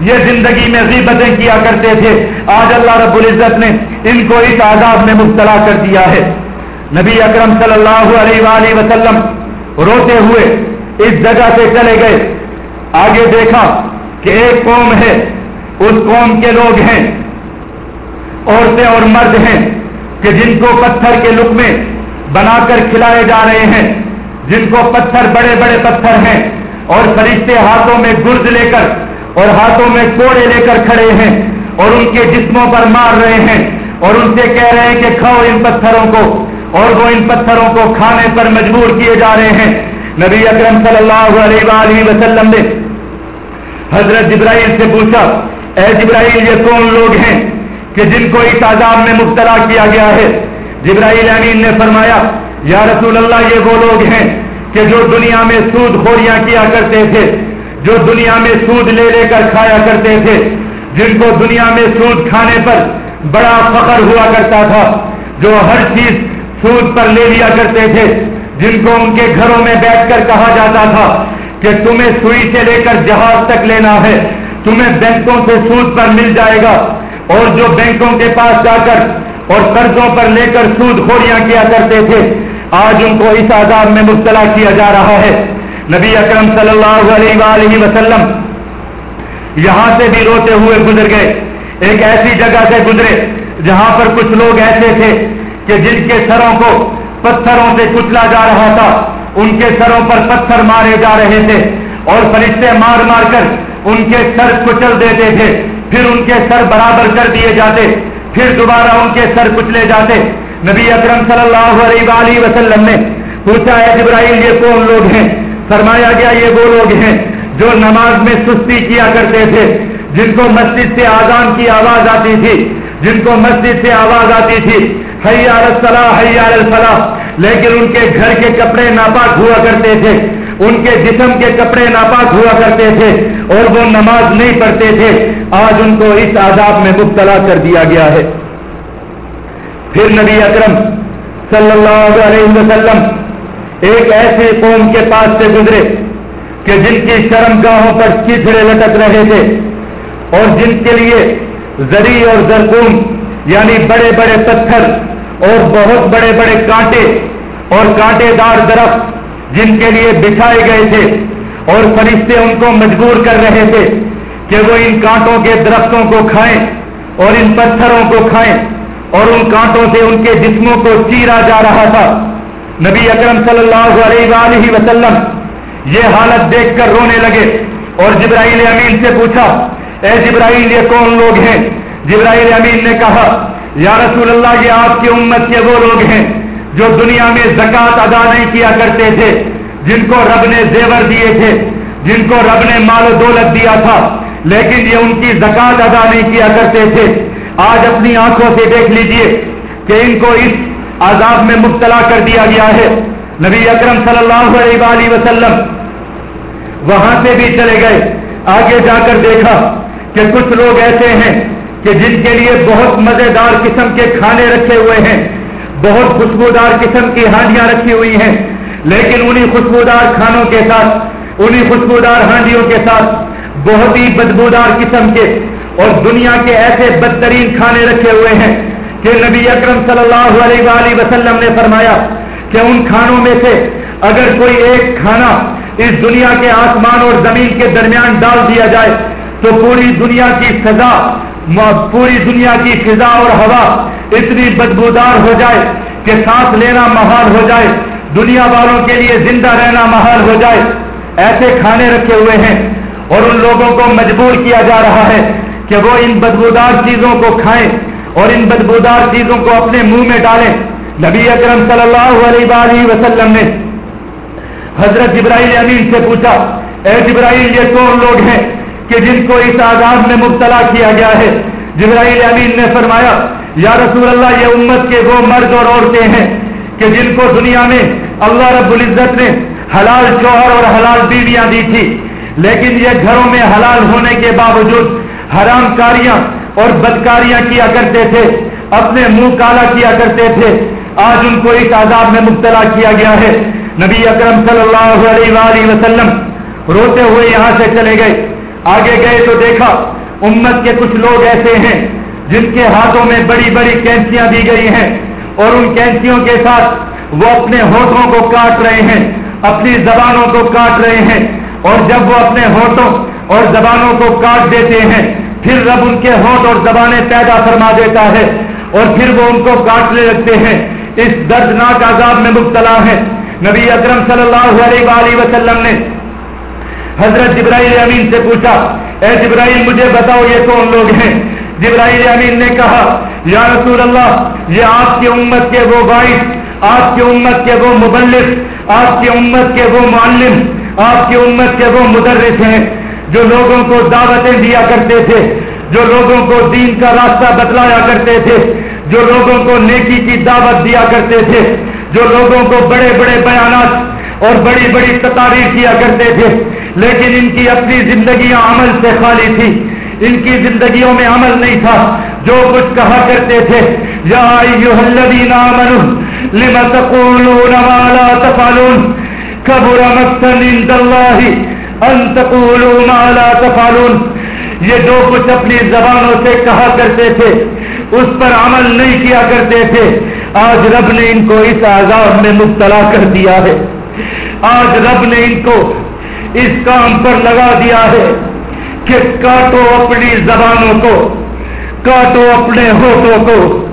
یہ زندگی میں غیبتیں کیا کرتے تھے، آج اللہ رب العزت نے ان کو اس آزاد میں مبتلا کر دیا ہے۔ نبی اکرم صلی اللہ علیہ وآلہ وسلم روتے ہوئے اس جگہ سے چلے گئے۔ آگے دیکھا کہ ایک قوم ہے، اس قوم کے لوگ ہیں، عورتیں اور مرد ہیں، کہ جن کو پتھر کے لک میں بنا کر کھلائے جا رہے ہیں، جن کو پتھر بڑے بڑے پتھر ہیں اور فرشتے ہاتھوں میں گرد لے کر اور ہاتھوں میں کوڑے لے کر کھڑے ہیں اور ان کے جسموں پر مار رہے ہیں اور ان سے کہہ رہے ہیں کہ کھاؤ ان پتھروں کو اور وہ ان پتھروں کو کھانے پر مجبور کیے جا رہے ہیں۔ نبی اکرم صلی اللہ علیہ وآلہ وسلم نے حضرت جبرائیل سے پوچھا، اے جبرائیل، یہ کون لوگ ہیں کہ جن کو اس عذاب میں مبتلا کیا گیا ہے؟ جبرائیل امین نے فرمایا، یا رسول اللہ، یہ وہ لوگ ہیں کہ جو دنیا میں سود خوریاں کیا کرتے تھے۔ جو دنیا میں سود لے لے کر کھایا کرتے تھے، جن کو دنیا میں سود کھانے پر بڑا فخر ہوا کرتا تھا، جو ہر چیز سود پر لے لیا کرتے تھے، جن کو ان کے گھروں میں بیٹھ کر کہا جاتا تھا کہ تمہیں سوئی سے لے کر جہاز تک لینا ہے، تمہیں بینکوں سے سود پر مل جائے گا۔ اور جو بینکوں کے پاس جا کر اور قرضوں پر لے کر سود خوریاں کیا کرتے تھے، آج ان کو اس عذاب میں مبتلا کیا جا رہا ہے۔ نبی اکرم صلی اللہ علیہ وآلہ وسلم یہاں سے بھی روتے ہوئے گزر گئے۔ ایک ایسی جگہ سے گزرے جہاں پر کچھ لوگ ایسے تھے کہ جن کے سروں کو پتھروں سے کچلا جا رہا تھا، ان کے سروں پر پتھر مارے جا رہے تھے اور فرشتے مار مار کر ان کے سر کچل دیتے تھے، پھر ان کے سر برابر کر دیے جاتے، پھر دوبارہ ان کے سر کچلے جاتے۔ نبی اکرم صلی اللہ علیہ وآلہ وسلم نے پوچھا ہے جبرائیل، یہ کون لوگ ہیں؟ فرمایا گیا، یہ وہ لوگ ہیں جو نماز میں سستی کیا کرتے تھے، جن کو مسجد سے آزان کی آواز آتی تھی، جن کو مسجد سے آواز آتی تھی حیار الصلاح حیار الفلاح، لیکن ان کے گھر کے کپڑے ناپاک ہوا کرتے تھے، ان کے جسم کے کپڑے ناپاک ہوا کرتے تھے اور وہ نماز نہیں پڑھتے تھے۔ آج ان کو اس عذاب میں مبتلا کر دیا گیا ہے۔ پھر نبی اکرم صلی اللہ علیہ وسلم ایک ایسے قوم کے پاس سے گزرے کہ جن کی شرم گاہوں پر چیچڑے لٹک رہے تھے اور جن کے لیے زری اور زرکون یعنی بڑے بڑے پتھر اور بہت بڑے بڑے کانٹے اور کانٹے دار درخت جن کے لیے بچھائے گئے تھے اور فرشتے ان کو مجبور کر رہے تھے کہ وہ ان کانٹوں کے درختوں کو کھائیں اور ان پتھروں کو کھائیں اور ان کانٹوں سے ان کے جسموں کو چیرا جا رہا تھا۔ نبی اکرم صلی اللہ علیہ وآلہ وسلم یہ حالت دیکھ کر رونے لگے اور جبرائیل امین سے پوچھا، اے جبرائیل، یہ کون لوگ ہیں؟ جبرائیل امین نے کہا، یا رسول اللہ، یہ آپ کی امت کے وہ لوگ ہیں جو دنیا میں زکات ادا نہیں کیا کرتے تھے، جن کو رب نے زیور دیے تھے، جن کو رب نے مال و دولت دیا تھا، لیکن یہ ان کی زکات ادا نہیں کیا کرتے تھے۔ آج اپنی آنکھوں سے دیکھ لیجیے کہ ان کو اس عذاب میں مبتلا کر دیا گیا ہے۔ نبی اکرم صلی اللہ علیہ وآلہ وسلم وہاں سے بھی چلے گئے۔ آگے جا کر دیکھا کہ کچھ لوگ ایسے ہیں کہ جن کے لیے بہت مزیدار قسم کے کھانے رکھے ہوئے ہیں۔ بہت خوشبودار قسم کی ہانڈیاں رکھی ہوئی ہیں۔ لیکن انہی خوشبودار کھانوں کے ساتھ انہی خوشبودار ہانڈیوں کے ساتھ بہت ہی بدبودار قسم کے اور دنیا کے ایسے بدترین کھانے رکھے ہوئے ہیں۔ کہ نبی اکرم صلی اللہ علیہ وآلہ وسلم نے فرمایا کہ ان کھانوں میں سے اگر کوئی ایک کھانا اس دنیا کے آسمان اور زمین کے درمیان ڈال دیا جائے تو پوری دنیا کی سزا پوری دنیا کی فضا اور ہوا اتنی بدبودار ہو جائے کہ سانس لینا محال ہو جائے، دنیا والوں کے لیے زندہ رہنا محال ہو جائے۔ ایسے کھانے رکھے ہوئے ہیں اور ان لوگوں کو مجبور کیا جا رہا ہے کہ وہ ان بدبودار چیزوں کو کھائیں۔ اور ان بدبودار چیزوں کو اپنے منہ میں ڈالیں۔ نبی اکرم صلی اللہ علیہ وآلہ وسلم نے حضرت جبرائیل امین سے پوچھا، اے جبرائیل، یہ کون لوگ ہیں کہ جن کو اس آزاد میں مبتلا کیا گیا ہے؟ جبرائیل امین نے فرمایا، یا رسول اللہ، یہ امت کے وہ مرد اور عورتیں ہیں کہ جن کو دنیا میں اللہ رب العزت نے حلال شوہر اور حلال بیویاں دی تھی، لیکن یہ گھروں میں حلال ہونے کے باوجود حرام کاریاں اور بدکاریاں کیا کرتے تھے، اپنے منہ کالا کیا کرتے تھے۔ آج ان کو اس عذاب میں مبتلا کیا گیا ہے۔ نبی اکرم صلی اللہ علیہ وآلہ وسلم روتے ہوئے یہاں سے چلے گئے۔ آگے گئے تو دیکھا امت کے کچھ لوگ ایسے ہیں جن کے ہاتھوں میں بڑی بڑی کینچیاں دی گئی ہیں اور ان کینچیوں کے ساتھ وہ اپنے ہوٹوں کو کاٹ رہے ہیں، اپنی زبانوں کو کاٹ رہے ہیں۔ اور جب وہ اپنے ہوٹوں اور زبانوں کو کاٹ دیتے ہیں پھر رب ان کے ہوٹ اور زبانیں پیدا فرما دیتا ہے اور پھر وہ ان کو کاٹنے لگتے ہیں۔ اس دردناک عذاب میں مبتلا ہے نبی اکرم صلی اللہ علیہ وآلہ وسلم نے حضرت جبرائیل امین سے پوچھا، اے جبرائیل، مجھے بتاؤ یہ کون لوگ ہیں؟ جبرائیل امین نے کہا، یا رسول اللہ، یہ آپ کی امت کے وہ باعث، آپ کی امت کے وہ مبلک آپ کی امت کے وہ معلم، آپ کی امت کے وہ مدرس ہیں۔ جو لوگوں کو دعوتیں دیا کرتے تھے، جو لوگوں کو دین کا راستہ بتلایا کرتے تھے، جو لوگوں کو نیکی کی دعوت دیا کرتے تھے، جو لوگوں کو بڑے بڑے بیانات اور بڑی بڑی تقاریر کیا کرتے تھے۔ لیکن ان کی اپنی زندگیاں عمل سے خالی تھی۔ ان کی زندگیوں میں عمل نہیں تھا۔ جو کچھ کہا کرتے تھے، یا لم تقولون ما لا تفعلون؟ كبر مقتا عند الله ان تقولوا ما لا تفعلون. یہ جو کچھ اپنی زبانوں سے کہا کرتے تھے، اس پر عمل نہیں کیا کرتے تھے۔ آج رب نے ان کو اس عذاب میں مبتلا کر دیا ہے۔ آج رب نے ان کو اس کام پر لگا دیا ہے کہ کاٹو اپنی زبانوں کو، کاٹو اپنے ہوٹوں کو۔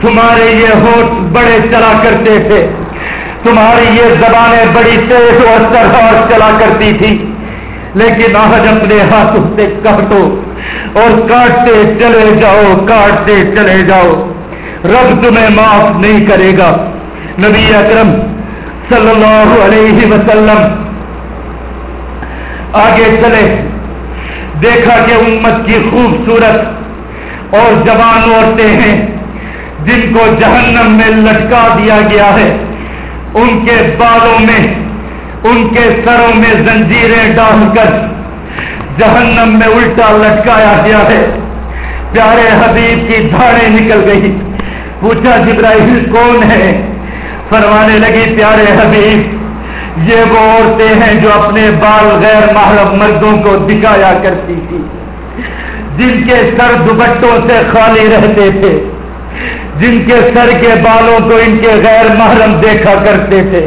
تمہارے یہ ہوٹ بڑے چلا کرتے تھے۔ تمہاری یہ زبانیں بڑی تیز اور سرحد چلا کرتی تھی لیکن آج اپنے ہاتھوں سے کاٹو اور کاٹتے چلے جاؤ، کاٹتے چلے جاؤ۔ رب تمہیں معاف نہیں کرے گا۔ نبی اکرم صلی اللہ علیہ وسلم آگے چلے۔ دیکھا کہ امت کی خوبصورت اور جوان عورتیں ہیں جن کو جہنم میں لٹکا دیا گیا ہے۔ ان کے بالوں میں ان کے سروں میں زنجیریں ڈال کر جہنم میں الٹا لٹکایا گیا ہے۔ پیارے حبیب کی دھاڑیں نکل گئی پوچھا جبراہیل کون ہے؟ فرمانے لگی، پیارے حبیب، یہ وہ عورتیں ہیں جو اپنے بال غیر محرم مردوں کو دکھایا کرتی تھی جن کے سر دوپٹوں سے خالی رہتے تھے، جن کے سر کے بالوں کو ان کے غیر محرم دیکھا کرتے تھے۔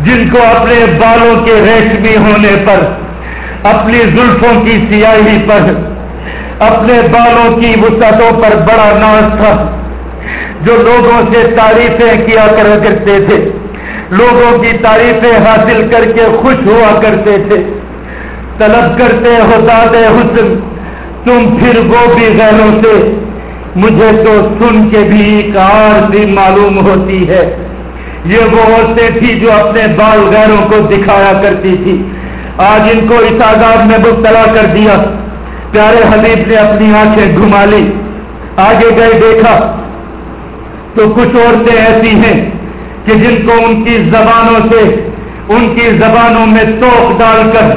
جن کو اپنے بالوں کے ریشمی ہونے پر، اپنی زلفوں کی سیاہی پر، اپنے بالوں کی وسعتوں پر بڑا ناز تھا۔ جو لوگوں سے تعریفیں کیا کرا کرتے تھے، لوگوں کی تعریفیں حاصل کر کے خوش ہوا کرتے تھے۔ طلب کرتے ہو داد حسن، تم پھر وہ بھی غیروں سے، مجھے تو سن کے بھی کار بھی معلوم ہوتی ہے۔ یہ وہ عورتیں تھی جو اپنے بال غیروں کو دکھایا کرتی تھی آج ان کو اس آزاد میں مبتلا کر دیا۔ پیارے حبیب نے اپنی آنکھیں گھما لی۔ آگے گئے دیکھا۔ تو کچھ عورتیں ایسی ہیں کہ جن کو ان کی زبانوں سے، ان کی زبانوں میں توپ ڈال کر،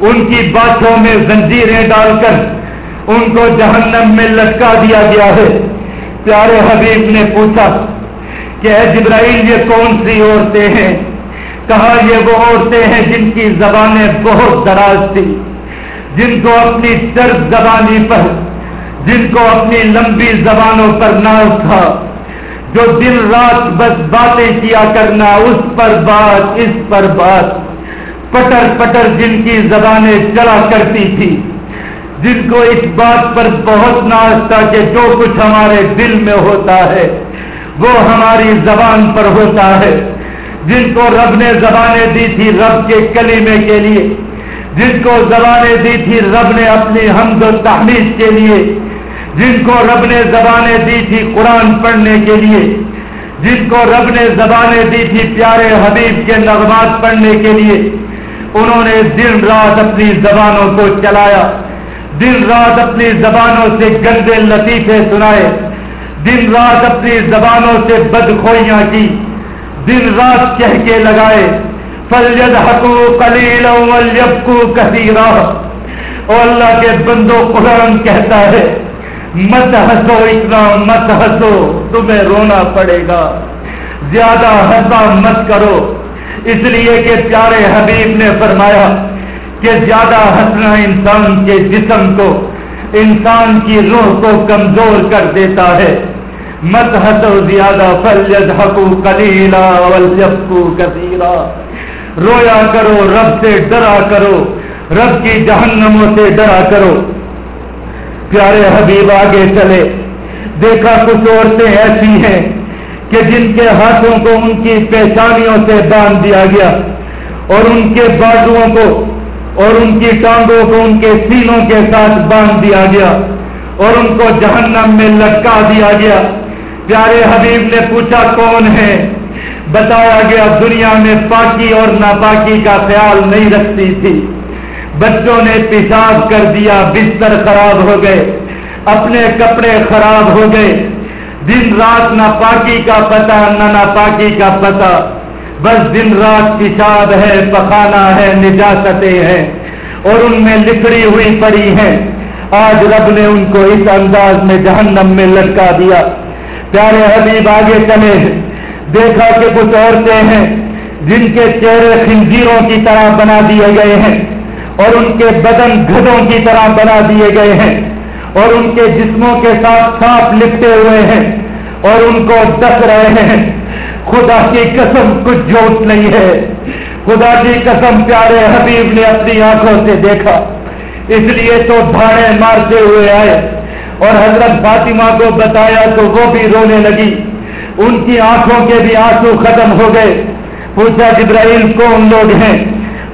ان کی باتوں میں زنجیریں ڈال کر ان کو جہنم میں لٹکا دیا گیا ہے۔ پیارے حبیب نے پوچھا کہ اے جبرائیل یہ کون سی عورتیں ہیں؟ کہا یہ وہ عورتیں ہیں جن کی زبانیں بہت دراز تھی جن کو اپنی چرب زبانی پر، جن کو اپنی لمبی زبانوں پر ناز تھا، جو دن رات بس باتیں کیا کرنا، اس پر بات، اس پر بات، پٹر پٹر جن کی زبانیں چلا کرتی تھی۔ جن کو اس بات پر بہت ناز تھا کہ جو کچھ ہمارے دل میں ہوتا ہے وہ ہماری زبان پر ہوتا ہے۔ جن کو رب نے زبانیں دی تھی رب کے کلیمے کے لیے، جن کو زبانیں دی تھی رب نے اپنی حمد و تحمید کے لیے، جن کو رب نے زبانیں دی تھی قرآن پڑھنے کے لیے، جن کو رب نے زبانیں دی تھی پیارے حبیب کے نغمات پڑھنے کے لیے، انہوں نے دن رات اپنی زبانوں کو چلایا، دن رات اپنی زبانوں سے گندے لطیفے سنائے۔ دن رات اپنی زبانوں سے بدخوئیاں کی، دن رات کہہ کے لگائے فلید حقو کلیل کو کثیرہ اور اللہ کے بندو قرآن کہتا ہے، مت ہنسو اتنا، مت ہنسو، تمہیں رونا پڑے گا۔ زیادہ ہنسا مت کرو۔ اس لیے کہ پیارے حبیب نے فرمایا کہ زیادہ ہنسنا انسان کے جسم کو انسان کی روح کو کمزور کر دیتا ہے۔ مت ہنسو زیادہ فلید حقو کلیلا ولجبکو کثیرا۔ رویا کرو، رب سے ڈرا کرو، رب کی جہنموں سے ڈرا کرو۔ پیارے حبیب، آگے چلے۔ دیکھا کچھ عورتیں ایسی ہیں کہ جن کے ہاتھوں کو ان کی پہچانیوں سے باندھ دیا گیا اور ان کے بازو کو اور ان کی ٹانگوں کو ان کے سینوں کے ساتھ باندھ دیا گیا اور ان کو جہنم میں لٹکا دیا گیا۔ پیارے حبیب نے پوچھا، کون ہے؟ بتایا گیا دنیا میں پاکی اور ناپاکی کا خیال نہیں رکھتی تھی۔ بچوں نے پیشاب کر دیا، بستر خراب ہو گئے، اپنے کپڑے خراب ہو گئے۔ دن رات نہ پاکی کا پتا نہ ناپاکی کا پتا بس دن رات پیشاب ہے پخانا ہے، نجاستیں ہیں۔ اور ان میں لکڑی ہوئی پڑی ہیں۔ آج رب نے ان کو اس انداز میں جہنم میں لٹکا دیا۔ پیارے حبیب، آگے چلے۔ دیکھا کہ کچھ عورتیں ہیں جن کے چہرے خنزیروں کی طرح بنا دیے گئے ہیں اور ان کے بدن گھدوں کی طرح بنا دیے گئے ہیں۔ اور ان کے جسموں کے ساتھ سانپ لپٹے ہوئے ہیں اور ان کو ڈس رہے ہیں۔ خدا کی قسم کچھ جوش نہیں ہے۔ خدا کی قسم پیارے حبیب نے اپنی آنکھوں سے دیکھا۔ اس لیے تو بھاڑے مارتے ہوئے آئے۔ اور حضرت فاطمہ کو بتایا تو وہ بھی رونے لگی۔ ان کی آنکھوں کے بھی آنسو ختم ہو گئے۔ پوچھا، جبرائیل کون لوگ ہیں؟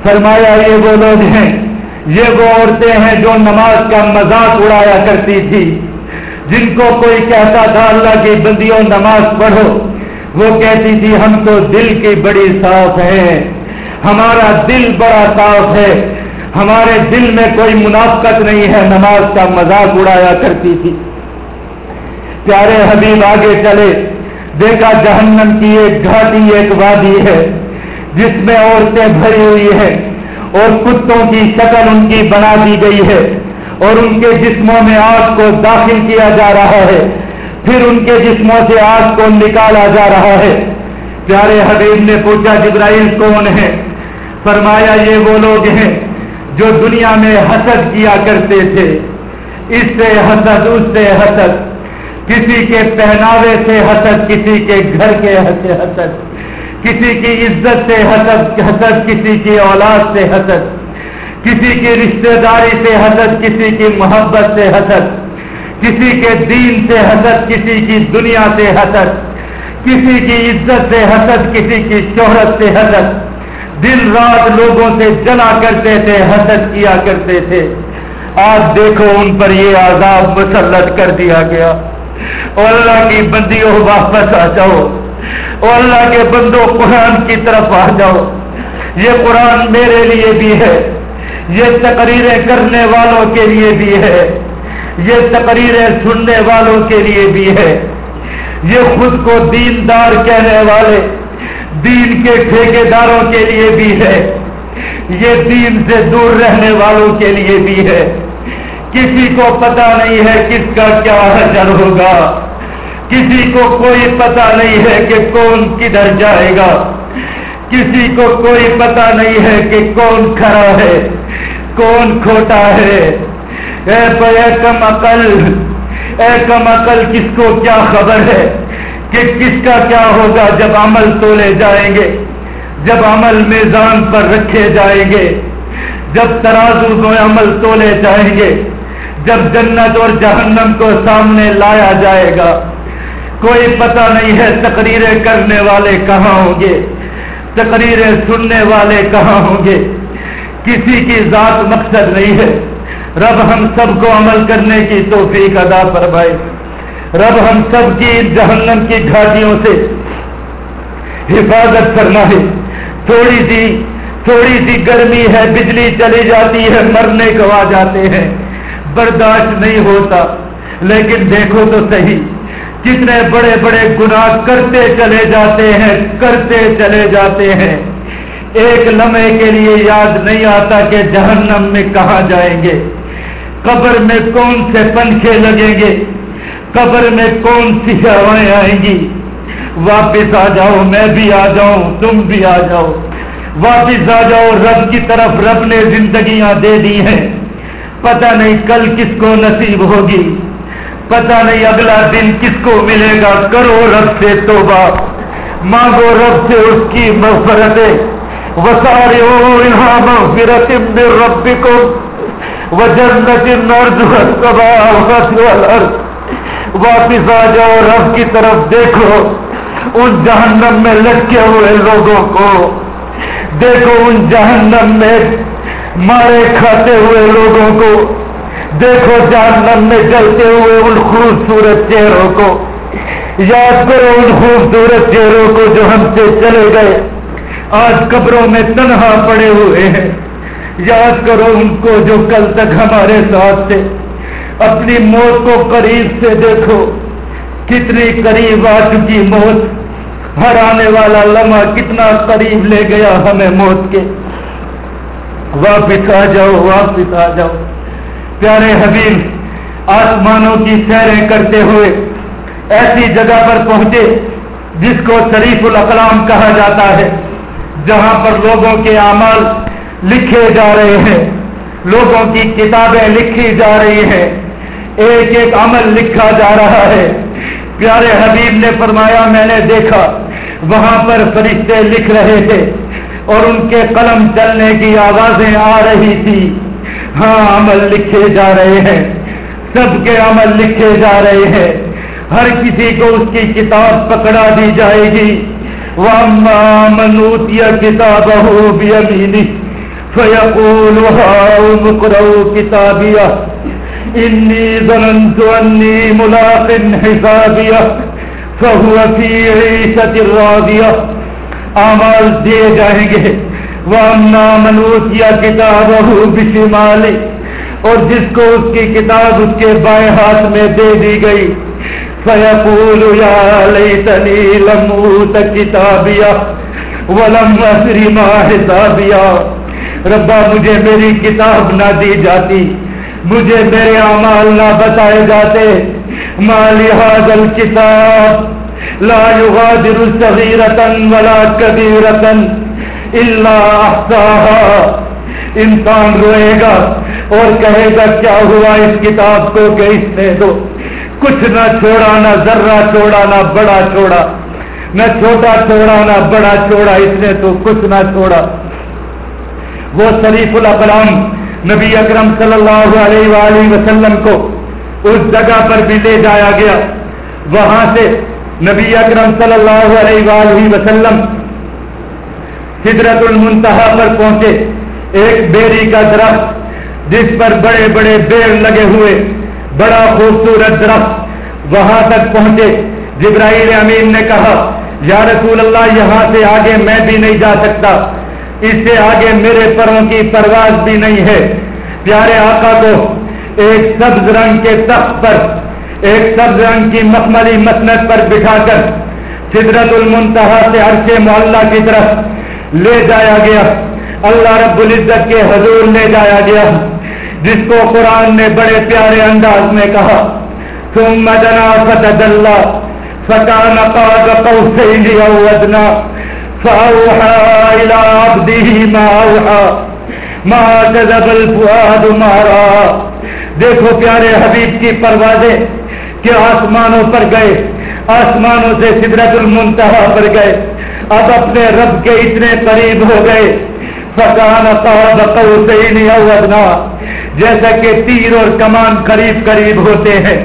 فرمایا، یہ وہ لوگ ہیں۔ یہ وہ عورتیں ہیں جو نماز کا مذاق اڑایا کرتی تھی۔ جن کو کوئی کہتا تھا، اللہ کی بندیوں، نماز پڑھو۔ وہ کہتی تھی، ہم تو دل کی بڑی صاف ہے ہمارا دل بڑا صاف ہے، ہمارے دل میں کوئی منافقت نہیں ہے، نماز کا مذاق اڑایا کرتی تھی۔ پیارے حبیب، آگے چلے۔ دیکھا جہنم کی ایک گھاٹی، ایک وادی ہے، جس میں عورتیں بھری ہوئی ہیں اور کتوں کی شکل ان کی بنا دی گئی ہے اور ان کے جسموں میں آگ کو داخل کیا جا رہا ہے۔ پھر ان کے جسموں سے آگ کو نکالا جا رہا ہے۔ پیارے حبیب نے پوچھا، جبرائیل کون ہے؟ فرمایا، یہ وہ لوگ ہیں جو دنیا میں حسد کیا کرتے تھے۔ اس سے حسد، اس سے حسد۔ کسی کے پہناوے سے حسد، کسی کے گھر کے حسد۔ کسی کی عزت سے حسد حسد۔ کسی کی اولاد سے حسد۔ کسی کی رشتہ داری سے حسد، کسی کی محبت سے حسد۔ کسی کے دین سے حسد، کسی کی دنیا سے حسد، کسی کی عزت سے حسد، کسی کی شہرت سے حسد۔ دن رات لوگوں سے جلا کرتے تھے، حسد کیا کرتے تھے۔ آج دیکھو ان پر یہ عذاب مسلط کر دیا گیا۔ اور اللہ کی بندیوں، واپس آ جاؤ۔ اللہ کے بندوں، قرآن کی طرف آ جاؤ۔ یہ قرآن میرے لیے بھی ہے۔ یہ تقریریں کرنے والوں کے لیے بھی ہے۔ یہ تقریریں سننے والوں کے لیے بھی ہے۔ یہ خود کو دیندار کہنے والے، دین کے ٹھیکے داروں کے لیے بھی ہے۔ یہ دین سے دور رہنے والوں کے لیے بھی ہے۔ کسی کو پتا نہیں ہے کس کا کیا حجر ہوگا۔ کسی کو کوئی پتا نہیں ہے کہ کون کدھر جائے گا۔ کسی کو کوئی پتا نہیں ہے کہ کون کھڑا ہے، کون کھوٹا ہے۔ اے اے کم عقل، اے کم عقل، کس کو کیا خبر ہے کہ کس کا کیا ہوگا جب عمل تولے جائیں گے؟ جب عمل میزان پر رکھے جائیں گے؟ جب ترازو کو عمل تولے جائیں گے؟ جب جنت اور جہنم کو سامنے لایا جائے گا؟ کوئی پتہ نہیں ہے تقریریں کرنے والے کہاں ہوں گے؟ تقریریں سننے والے کہاں ہوں گے؟ کسی کی ذات مقصد نہیں ہے۔ رب ہم سب کو عمل کرنے کی توفیق ادا فرمائے۔ رب ہم سب کی جہنم کی گھاٹیوں سے حفاظت کرنا ہے تھوڑی سی تھوڑی سی گرمی ہے، بجلی چلی جاتی ہے، مرنے کو آ جاتے ہیں۔ برداشت نہیں ہوتا۔ لیکن دیکھو تو صحیح، کتنے بڑے بڑے گناہ کرتے چلے جاتے ہیں، کرتے چلے جاتے ہیں۔ ایک لمحے کے لیے یاد نہیں آتا کہ جہنم میں کہاں جائیں گے۔ قبر میں کون سے پنکھے لگیں گے؟ قبر میں کون سی ہوائیں آئیں گی؟ واپس آ جاؤ، میں بھی آ جاؤں، تم بھی آ جاؤ۔ واپس آ جاؤ، رب کی طرف رب نے زندگیاں دے دی ہیں۔ پتہ نہیں کل کس کو نصیب ہوگی۔ پتہ نہیں اگلا دن کس کو ملے گا۔ کرو رب سے توبہ۔ مانگو رب سے اس کی مغفرت وسارے مغفرت رب کو وجنت واپس آ جاؤ رب کی طرف دیکھو۔ ان جہنم میں لٹکے ہوئے لوگوں کو۔ دیکھو ان جہنم میں مارے کھاتے ہوئے لوگوں کو۔ دیکھو جہنم میں جلتے ہوئے ان خوبصورت چہروں کو۔ یاد کرو ان خوبصورت چہروں کو جو ہم سے چلے گئے۔ آج قبروں میں تنہا پڑے ہوئے ہیں۔ یاد کرو ان کو جو کل تک ہمارے ساتھ تھے۔ اپنی موت کو قریب سے دیکھو۔ کتنی قریب آ چکی موت۔ ہر آنے والا لمحہ کتنا قریب لے گیا ہمیں موت کے۔ واپس آ جاؤ، واپس آ جاؤ۔ پیارے حبیب، آسمانوں کی سیریں کرتے ہوئے ایسی جگہ پر پہنچے جس کو شریف الاقلام کہا جاتا ہے، جہاں پر لوگوں کے اعمال لکھے جا رہے ہیں۔ لوگوں کی کتابیں لکھی جا رہی ہیں۔ ایک ایک عمل لکھا جا رہا ہے۔ پیارے حبیب نے فرمایا، میں نے دیکھا، وہاں پر فرشتے لکھ رہے تھے اور ان کے قلم چلنے کی آوازیں آ رہی تھی۔ ہاں عمل لکھے جا رہے ہیں۔ سب کے عمل لکھے جا رہے ہیں۔ ہر کسی کو اس کی کتاب پکڑا دی جائے گی۔ وہ منوتیا کتاب ہو بھی فیقول کتابیہ انی ظننت انی ملاق حسابیہ فہو فی عیشت راضیہ آمال دیے جائیں گے۔ وَأَمَّا مَنْ أُوتِيَ كِتَابَهُ بِشِمَالِهِ اور جس کو اس کی کتاب اس کے بائیں ہاتھ میں دے دی گئی۔ فَيَقُولُ يَا لَيْتَنِي لَمْ أُوتَ كِتَابِيَا وَلَمْ أَسْرِ مَا حِسَابِيَا ربا مجھے میری کتاب نہ دی جاتی، مجھے میرے اعمال نہ بتائے جاتے۔ مالی حاضل کتاب، لا يغادر صغيرة ولا كبيرة اللہ انسان روئے گا اور کہے گا، کیا ہوا اس کتاب کو کہ اس نے تو کچھ نہ چھوڑا، نہ ذرہ چھوڑا، نہ بڑا چھوڑا، نہ چھوٹا چھوڑا، نہ بڑا چھوڑا، اس نے تو کچھ نہ چھوڑا۔ وہ شریف الابرام نبی اکرم صلی اللہ علیہ وآلہ وسلم کو اس جگہ پر بھی لے جایا گیا۔ وہاں سے نبی اکرم صلی اللہ علیہ وآلہ وسلم سدرت المنتہا پر پہنچے۔ ایک بیری کا درخت جس پر بڑے بڑے بیڑ لگے ہوئے، بڑا خوبصورت درخت وہاں تک پہنچے۔ جبرائیل امین نے کہا، یا رسول اللہ، یہاں سے آگے میں بھی نہیں جا سکتا۔ اس سے آگے میرے پروں کی پرواز بھی نہیں ہے۔ پیارے آقا کو ایک سبز رنگ کے تخت پر، ایک سبز رنگ کی مخملی مسنت پر بٹھا کر سدرت المنتہا سے عرصے معلّہ کی طرف لے جایا گیا۔ اللہ رب العزت کے حضور لے جایا گیا۔ جس کو قرآن نے بڑے پیارے انداز میں کہا، ثم دنا فتدلى فكان قاب قوسين او فاوحى الى عبده ما اوحى ما كذب الفؤاد ما دیکھو پیارے حبیب کی پروازیں کہ آسمانوں پر گئے، آسمانوں سے سدرت المنتہا پر گئے۔ اب اپنے رب کے اتنے قریب ہو گئے۔ فکان ادنا۔ جیسا کہ تیر اور کمان قریب قریب ہوتے ہیں۔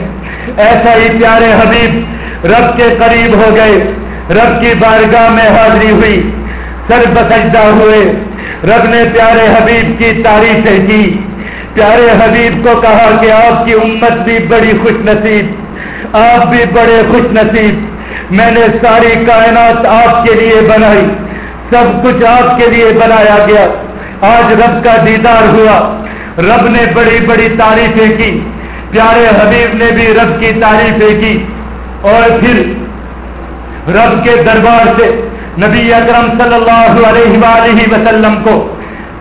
ایسا ہی پیارے حبیب رب کے قریب ہو گئے۔ رب کی بارگاہ میں حاضری ہوئی، سر بسجدہ ہوئے۔ رب نے پیارے حبیب کی تعریفیں کی۔ پیارے حبیب کو کہا کہ آپ کی امت بھی بڑی خوش نصیب، آپ بھی بڑے خوش نصیب۔ میں نے ساری کائنات آپ کے لیے بنائی، سب کچھ آپ کے لیے بنایا گیا۔ آج رب کا دیدار ہوا۔ رب نے بڑی بڑی تعریفیں کی۔ پیارے حبیب نے بھی رب کی تعریفیں کی۔ اور پھر رب کے دربار سے نبی اکرم صلی اللہ علیہ وآلہ وسلم کو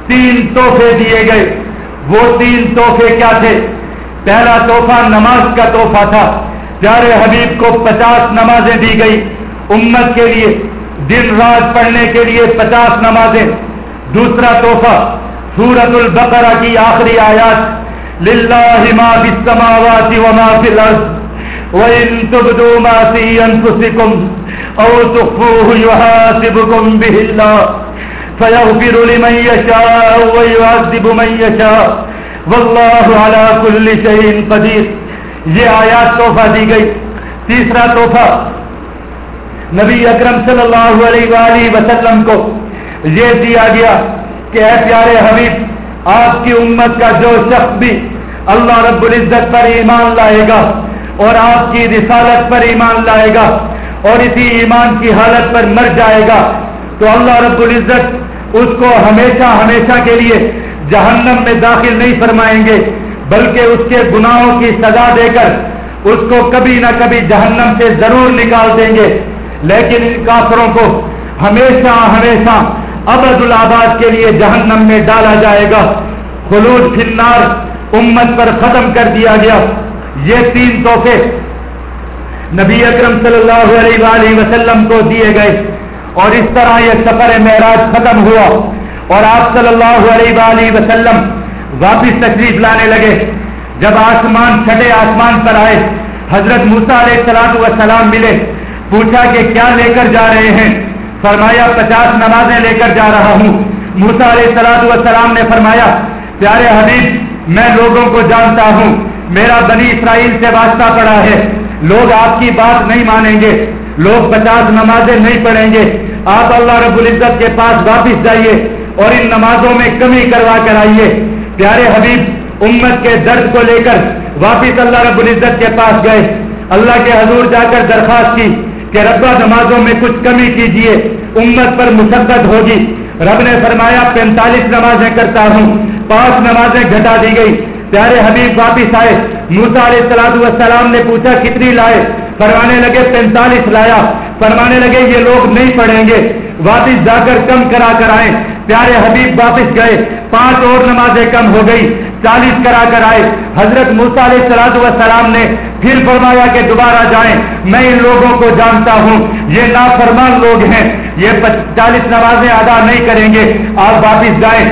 تین تحفے دیے گئے۔ وہ تین تحفے کیا تھے؟ پہلا تحفہ نماز کا تحفہ تھا۔ پیارے حبیب کو پچاس نمازیں دی گئی۔ امت کے لیے، دن رات پڑھنے کے لیے پچاس نمازیں۔ دوسرا تحفہ سورت البقرہ کی آخری آیات۔ للہ ما فی السماوات وما فی الارض۔ وَإِن تُبْدُوا مَا فِي أَنفُسِكُمْ أَوْ تُخْفُوهُ يُحَاسِبْكُم بِهِ اللَّهُ فَيَغْفِرُ لِمَن يَشَاءُ وَيُعَذِّبُ مَن يَشَاءُ وَاللَّهُ عَلَى كُلِّ شَيْءٍ قَدِيرٌ۔ یہ آیات تحفہ دی گئی۔ تیسرا تحفہ نبی اکرم صلی اللہ علیہ وآلہ وسلم کو۔ یہ دیا گیا کہ اے پیارے حبیب، آپ کی امت کا جو شخص بھی اللہ رب العزت پر ایمان لائے گا اور آپ کی رسالت پر ایمان لائے گا اور اسی ایمان کی حالت پر مر جائے گا۔ تو اللہ رب العزت اس کو ہمیشہ ہمیشہ کے لیے جہنم میں داخل نہیں فرمائیں گے، بلکہ اس کے گناہوں کی سزا دے کر اس کو کبھی نہ کبھی جہنم سے ضرور نکال دیں گے۔ لیکن ان کافروں کو ہمیشہ ہمیشہ ابد الآباد کے لیے جہنم میں ڈالا جائے گا۔ خلوص فنار امت پر ختم کر دیا گیا۔ یہ تین تحفے نبی اکرم صلی اللہ علیہ وآلہ وسلم کو دیے گئے اور اس طرح یہ سفر معراج ختم ہوا اور آپ صلی اللہ علیہ وآلہ وسلم واپس تشریف لانے لگے۔ جب آسمان چھٹے آسمان پر آئے، حضرت موسا علیہ السلام وسلام ملے، پوچھا کہ کیا لے کر جا رہے ہیں؟ فرمایا، پچاس نمازیں لے کر جا رہا ہوں۔ موسا علیہ السلام والسلام نے فرمایا، پیارے حبیب، میں لوگوں کو جانتا ہوں میرا بنی اسرائیل سے واسطہ پڑا ہے۔ لوگ آپ کی بات نہیں مانیں گے۔ لوگ پچاس نمازیں نہیں پڑھیں گے۔ آپ اللہ رب العزت کے پاس واپس جائیے اور ان نمازوں میں کمی کروا کر آئیے۔ پیارے حبیب، امت کے درد کو لے کر واپس اللہ رب العزت کے پاس گئے۔ اللہ کے حضور جا کر درخواست کی کہ ربا نمازوں میں کچھ کمی کیجیے۔ امت پر مشقت ہوگی۔ رب نے فرمایا، پینتالیس نمازیں کرتا ہوں۔ پانچ نمازیں گھٹا دی گئی پیارے حبیب واپس آئے موسا علیہ السلام والسلام نے پوچھا، کتنی لائے؟ فرمانے لگے، پینتالیس لایا۔ فرمانے لگے، یہ لوگ نہیں پڑھیں گے۔ واپس جا کر کم کرا کر آئے پیارے حبیب واپس گئے۔ پانچ اور نمازیں کم ہو گئی چالیس کرا کر آئے۔ حضرت موسا علیہ السلام نے پھر فرمایا کہ دوبارہ جائیں۔ میں ان لوگوں کو جانتا ہوں۔ یہ نافرمان لوگ ہیں۔ یہ چالیس نمازیں ادا نہیں کریں گے۔ آپ واپس جائیں۔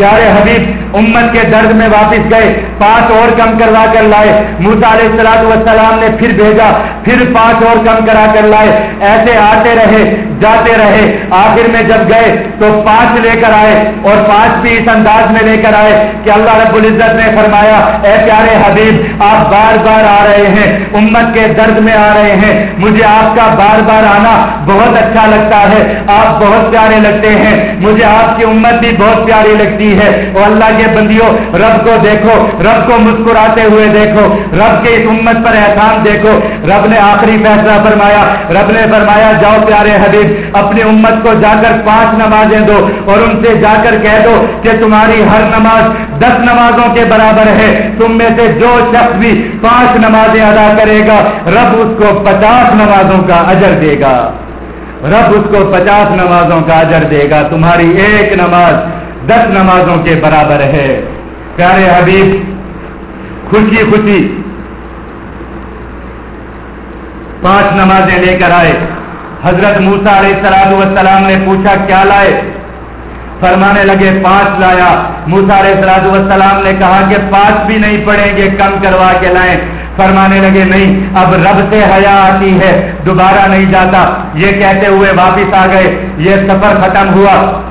پیارے حبیب، امت کے درد میں واپس گئے پانچ اور کم کروا کر لائے۔ موسا علیہ السلام والسلام نے پھر بھیجا، پھر پانچ اور کم کرا کر لائے۔ ایسے آتے رہے، جاتے رہے۔ آخر میں جب گئے تو پانچ لے کر آئے اور پانچ بھی اس انداز میں لے کر آئے کہ اللہ رب العزت نے فرمایا، اے پیارے حبیب، آپ بار بار آ رہے ہیں، امت کے درد میں آ رہے ہیں۔ مجھے آپ کا بار بار آنا بہت اچھا لگتا ہے، آپ بہت پیارے لگتے ہیں۔ مجھے آپ کی امت بھی بہت پیاری لگتی ہے۔ اور اللہ کے بندیوں رب کو دیکھو، رب کو مسکراتے ہوئے دیکھو، رب کے اس امت پر احسان دیکھو۔ رب نے آخری فیصلہ فرمایا، رب نے فرمایا، جاؤ پیارے حبیب، اپنی امت کو جا کر پانچ نمازیں دو اور ان سے جا کر کہہ دو کہ تمہاری ہر نماز دس نمازوں کے برابر ہے۔ تم میں سے جو شخص بھی پانچ نمازیں ادا کرے گا، رب اس کو پچاس نمازوں کا اجر دے گا۔ رب اس کو پچاس نمازوں کا اجر دے گا۔ تمہاری ایک نماز دس نمازوں کے برابر ہے۔ پیارے حبیب، خوشی خوشی۔ پانچ نمازیں لے کر آئے۔ حضرت موسا علیہ السلام والسلام نے پوچھا، کیا لائے؟ فرمانے لگے، پانچ لایا۔ موسا علیہ السلام والسلام نے کہا کہ پانچ بھی نہیں پڑیں گے، کم کروا کے لائیں۔ فرمانے لگے، نہیں، اب رب سے حیا آتی ہے، دوبارہ نہیں جاتا۔ یہ کہتے ہوئے واپس آ گئے۔ یہ سفر ختم ہوا۔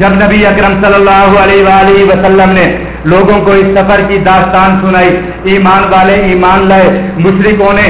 جب نبی اکرم صلی اللہ علیہ وآلہ وسلم نے لوگوں کو اس سفر کی داستان سنائی، ایمان والے ایمان لائے مشرقوں نے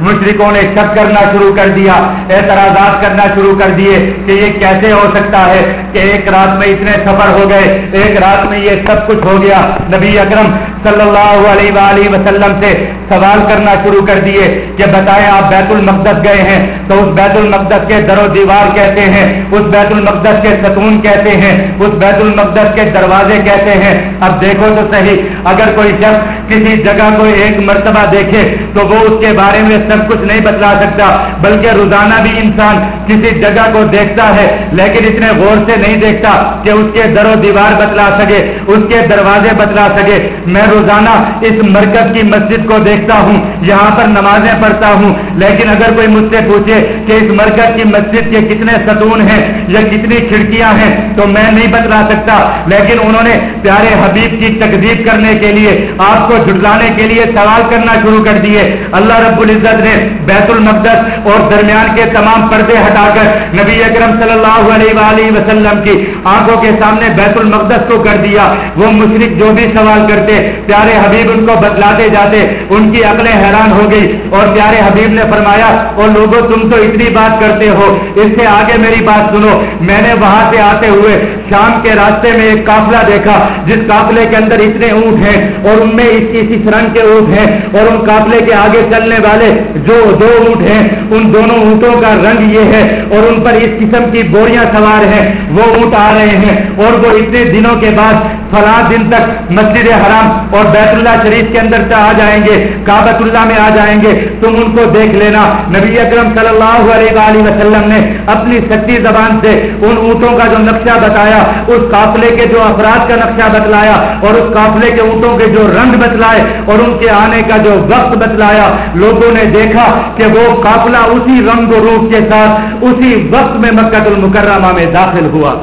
مشرقوں نے شک کرنا شروع کر دیا، اعتراضات کرنا شروع کر دیے کہ یہ کیسے ہو سکتا ہے کہ ایک رات میں اتنے سفر ہو گئے، ایک رات میں یہ سب کچھ ہو گیا۔ نبی اکرم صلی اللہ علیہ وآلہ وسلم سے سوال کرنا شروع کر دیے کہ بتائیں آپ بیت المقدس گئے ہیں تو اس بیت المقدس کے در و دیوار کہتے ہیں؟ اس بیت المقدس کے ستون کہتے ہیں؟ اس بیت المقدس کے دروازے کہتے ہیں؟ اب دیکھو تو صحیح، اگر کوئی شخص کسی جگہ کو ایک مرتبہ دیکھے تو وہ اس کے بارے میں سب کچھ نہیں بتلا سکتا، بلکہ روزانہ بھی انسان کسی جگہ کو دیکھتا ہے لیکن اتنے غور سے نہیں دیکھتا کہ اس کے در و دیوار بتلا سکے، اس کے دروازے بتلا سکے۔ میں روزانہ اس مرکز کی مسجد کو دیکھتا ہوں، یہاں پر نمازیں پڑھتا ہوں۔ لیکن اگر کوئی مجھ سے پوچھے کہ اس مرکز کی مسجد کے کتنے ستون ہیں یا کتنی کھڑکیاں ہیں، تو میں نہیں بتلا سکتا۔ لیکن انہوں نے پیارے حبیب کی تقدیب کرنے کے لیے، آپ کو جھٹلانے کے لیے سوال کرنا شروع کر دیے۔ اللہ رب العزت نے بیت المقدس اور درمیان کے تمام پردے ہٹا کر نبی اکرم صلی اللہ علیہ وآلہ وسلم کی آنکھوں کے سامنے بیت المقدس کو کر دیا۔ وہ مشرق جو بھی سوال کرتے پیارے حبیب ان کو بتلاتے جاتے، ان کی عقلیں حیران ہو گئی اور پیارے حبیب نے فرمایا اور لوگوں تم تو اتنی بات کرتے ہو، اس سے آگے میری بات سنو۔ میں نے وہاں سے آتے ہوئے شام کے راستے میں ایک قافلہ دیکھا، جس قافلے کے اندر اتنے اونٹ ہیں اور ان میں اس اسی رنگ کے اونٹ ہیں اور ان قافلے کے آگے چلنے والے جو دو اونٹ ہیں، ان دونوں اونٹوں کا رنگ یہ ہے اور ان پر اس قسم کی بوریاں سوار ہیں۔ وہ اونٹ آ رہے ہیں اور وہ اتنے دنوں کے بعد، فلاں دن تک مسجد حرام اور بیت اللہ شریف کے اندر آ جائیں گے کابت اللہ میں آ جائیں گے۔ تم ان کو دیکھ لینا۔ نبی اکرم صلی اللہ علیہ وسلم نے اپنی سچی زبان سے ان اونٹوں کا جو نقشہ بتایا، اس قافلے کے جو افراد کا نقشہ بتلایا اور اس قافلے کے اونٹوں کے جو رنگ بتلائے اور ان کے آنے کا جو وقت بتلایا، لوگوں نے دیکھا کہ وہ قافلہ اسی رنگ و روپ کے ساتھ اسی وقت میں مکہ المکرمہ میں داخل ہوا۔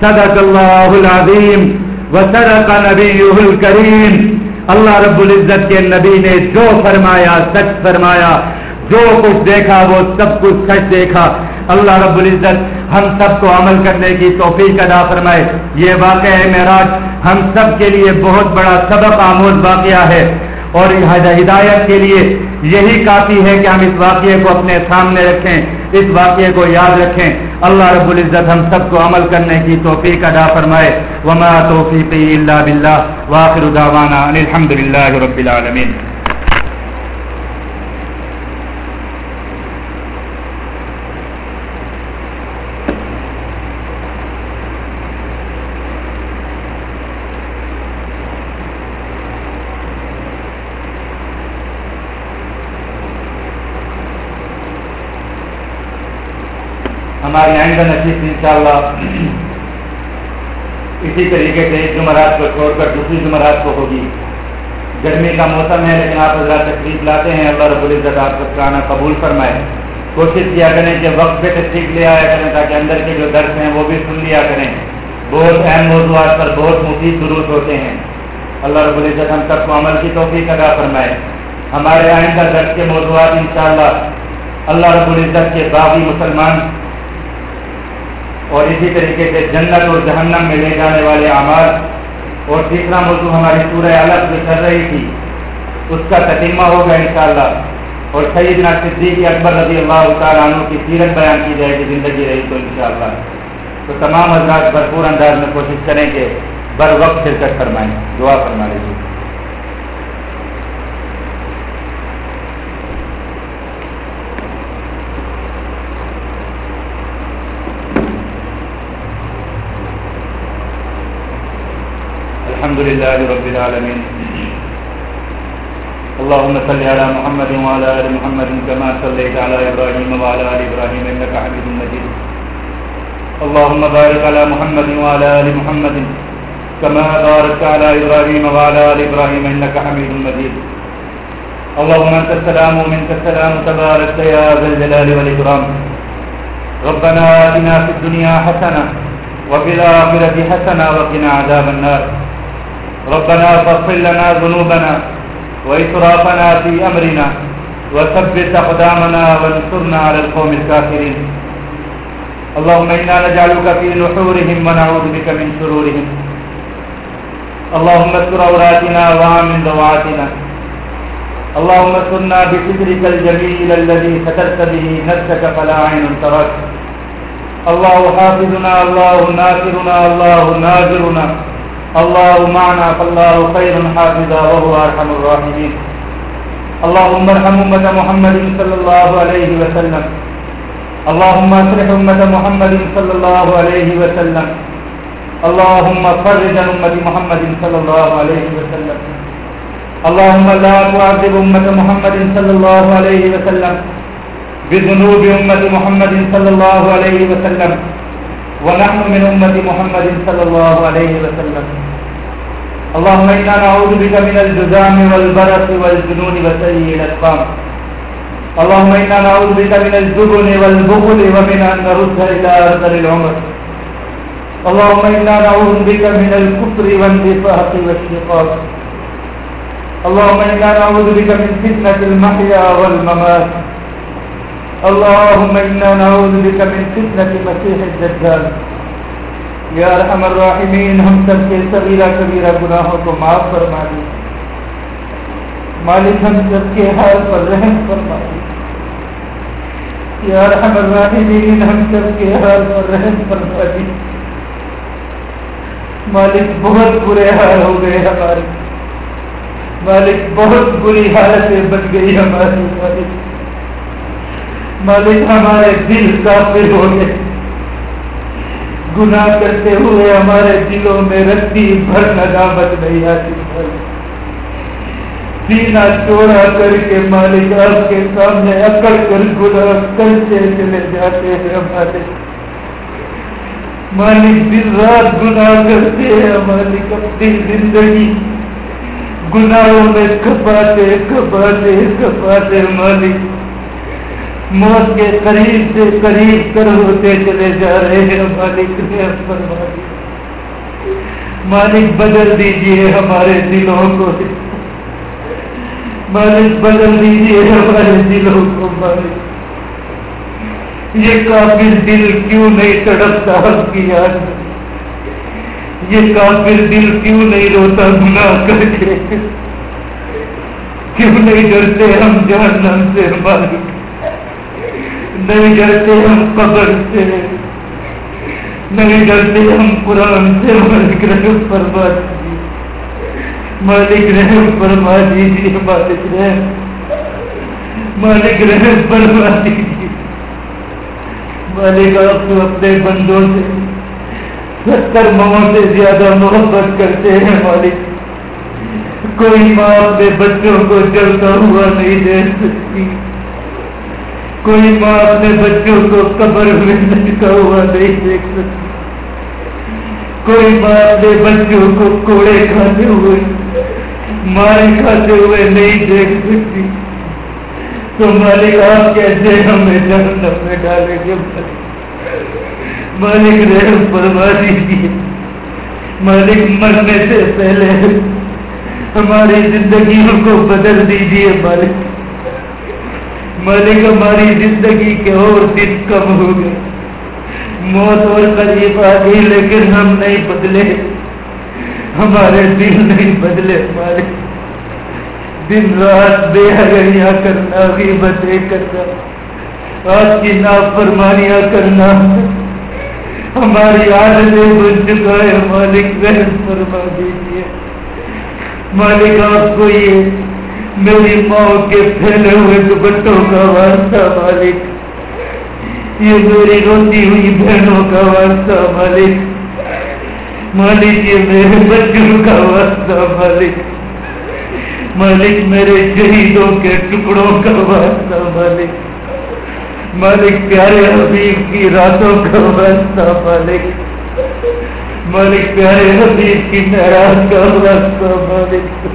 صدق اللہ العظیم۔ وسرق نبی کریم اللہ رب العزت کے نبی نے جو فرمایا، سچ فرمایا، جو کچھ دیکھا، وہ سب کچھ سچ دیکھا۔ اللہ رب العزت ہم سب کو عمل کرنے کی توفیق ادا فرمائے۔ یہ واقعہ ہے معراج۔ ہم سب کے لیے بہت بڑا سبق آموز واقعہ ہے۔ اور ہدایت کے لیے یہی کافی ہے کہ ہم اس واقعے کو اپنے سامنے رکھیں۔ اس واقعے کو یاد رکھیں۔ اللہ رب العزت ہم سب کو عمل کرنے کی توفیق ادا فرمائے۔ وما توفیقی اللہ باللہ۔ واخر دعوانا الحمد للہ رب العالمین ہماری آئندہ نصیب ان شاء اللہ اسی طریقے سے ایک جمعرات کو چھوڑ کر دوسری جمعرات کو ہوگی۔ گرمی کا موسم ہے لیکن آپ حضرات تشریف لاتے ہیں، اللہ رب العزت آپ کو کرانا قبول فرمائے۔ کوشش کیا کریں کہ وقت پہ تشریف لے آیا کریں تاکہ اندر کے جو درد ہیں وہ بھی سن لیا کریں۔ بہت اہم موضوعات پر بہت مفید دروس ہوتے ہیں۔ اللہ رب العزت ہم سب کو عمل کی توفیق ادا فرمائے۔ ہمارے آئندہ درد کے موضوعات انشاءاللہ اللہ رب العزت کے باغی مسلمان اور اسی طریقے سے جنت اور جہنم میں لے جانے والے اعمال۔ اور تیسرا موضوع ہماری سورہ الگ جو چل رہی تھی، اس کا تقیمہ ہوگا انشاءاللہ۔ اور سیدنا صدیق اکبر رضی اللہ تعالیٰ عنہ کی سیرت بیان کی جائے گی زندگی رہی تو انشاءاللہ۔ تو تمام حضرات بھرپور انداز میں کوشش کریں کہ بر وقت شرکت فرمائیں، دعا فرما لیجیے الحمد لله رب العالمين. اللهم صل على محمد وعلى آل محمد كما صليت على إبراهيم وعلى آل إبراهيم إنك حميد مجيد. اللهم بارك على محمد وعلى آل محمد كما باركت على إبراهيم وعلى آل إبراهيم إنك حميد مجيد. اللهم أنت السلام ومنك السلام تبارك يا ذا الجلال والإكرام. ربنا آتنا في الدنيا حسنة وفي الآخرة حسنة وقنا عذاب النار. ربنا فاغفر لنا ذنوبنا وإسرافنا في أمرنا وثبت أقدامنا وانصرنا على القوم الكافرين. اللهم إنا نجعلك في نحورهم ونعوذ بك من شرورهم. اللهم استر عوراتنا وآمن روعاتنا اللهم استرنا بسترك الجميل الذي سترت به نفسك فلا عين ترك الله حافظنا، الله ناصرنا، الله ناظرنا. الله معنا فالله خير حافظا وهو أرحم الراحمين. اللهم ارحم أمة محمد صلى الله عليه وسلم. اللهم اصلح أمة محمد صلى الله عليه وسلم. اللهم فرج عن أمة محمد صلى الله عليه وسلم. اللهم لا تعذب أمة محمد صلى الله عليه وسلم. بذنوب أمة محمد صلى الله عليه وسلم. ونحن من أمة محمد صلى الله عليه وسلم. اللهم إنا نعوذ بك من الجزام والبرس والجنون وسيء الأسقام. اللهم إنا نعوذ بك من الجبن والبخل ومن أن نرد إلى أرض العمر. اللهم إنا نعوذ بك من الكفر والنفاق والشقاق. اللهم إنا نعوذ بك من فتنة المحيا والممات. اللهم إنا نعوذ بك من فتنة مسيح الدجال. یا ارحم الراحمین ہم سب کے صغیرہ کبیرہ گناہوں کو معاف فرما دی مالک، ہم سب کے حال پر رحم فرما دی یا ارحم الراحمین، ہم سب کے حال پر رحم فرما دی مالک، بہت برے حال ہو گئے ہمارے. مالک، بہت بری حالتیں بن گئی ہماری مالک. مالک ہمارے دل کافر ہو گئے گناہ کرتے ہوئے ہمارے دلوں میں رتی بھر ندامت نہیں آتی۔ سینا چوڑا کر کے مالک آپ کے سامنے اکڑ کر گناہ کرتے چلے جاتے ہیں ہمارے۔ مالک دن رات گناہ کرتے ہیں مالک اپنی زندگی۔ گناہوں میں کپاتے کپاتے کپاتے مالک۔ موت کے قریب سے قریب کر ہوتے چلے جا رہے ہیں۔ مالک نے فرما مالک بدل دیجیے ہمارے دلوں کو۔ مالک بدل دیجیے ہمارے دلوں کو۔ مالک، یہ کافر دل کیوں نہیں تڑپتا ہم کی یاد یہ کافر دل کیوں نہیں روتا گناہ کر کے؟ کیوں نہیں ڈرتے ہم جہنم سے؟ مالک نہیں ڈرتے ہم قبر سے۔ نہیں ڈرتے ہم قرآن سے۔ مالک رحم فرما دیجیے مالک رحم فرما دیجیے مالک رحم مالک رحم فرما دیجیے مالک آپ تو اپنے بندوں سے ستر ماں سے زیادہ محبت کرتے ہیں مالک۔ کوئی ماں اپنے بچوں کو جلتا ہوا نہیں دے سکتی۔ کوئی ماں اپنے بچوں کو قبر میں لٹکا ہوا نہیں دیکھ سکتی کوئی ماں اپنے بچوں کو کوڑے کھاتے ہوئے، مارے کھاتے ہوئے نہیں دیکھ سکتی۔ تو مالک آپ کیسے ہمیں جہنم میں ڈالیں گے؟ مالک رحم فرما دیجیے مالک مرنے سے پہلے ہماری زندگیوں کو بدل دیجیے مالک۔ مالک ہماری زندگی کے اور دن کم ہو گئے۔ موت اور قریب آ گئی لیکن ہم نہیں بدلے۔ ہمارے دل نہیں بدلے ہمارے۔ دن رات بے حریاں کرنا بھی بتے کرنا۔ آج کی نافرمانیاں کرنا۔ ہماری عادتیں بن چکا ہے، مالک رحم فرما دیجیے مالک آپ کو یہ میری ماں کے پھیلے ہوئے دوپٹوں کا واسطہ مالک۔ یہ میری روتی ہوئی بہنوں کا واسطہ مالک۔ مالک، یہ میرے بچوں کا واسطہ مالک۔ مالک، میرے شہیدوں کے ٹکڑوں کا واسطہ مالک۔ مالک، پیارے حبیب کی راتوں کا واسطہ مالک۔ مالک، پیارے حبیب کی معراج کا واسطہ مالک۔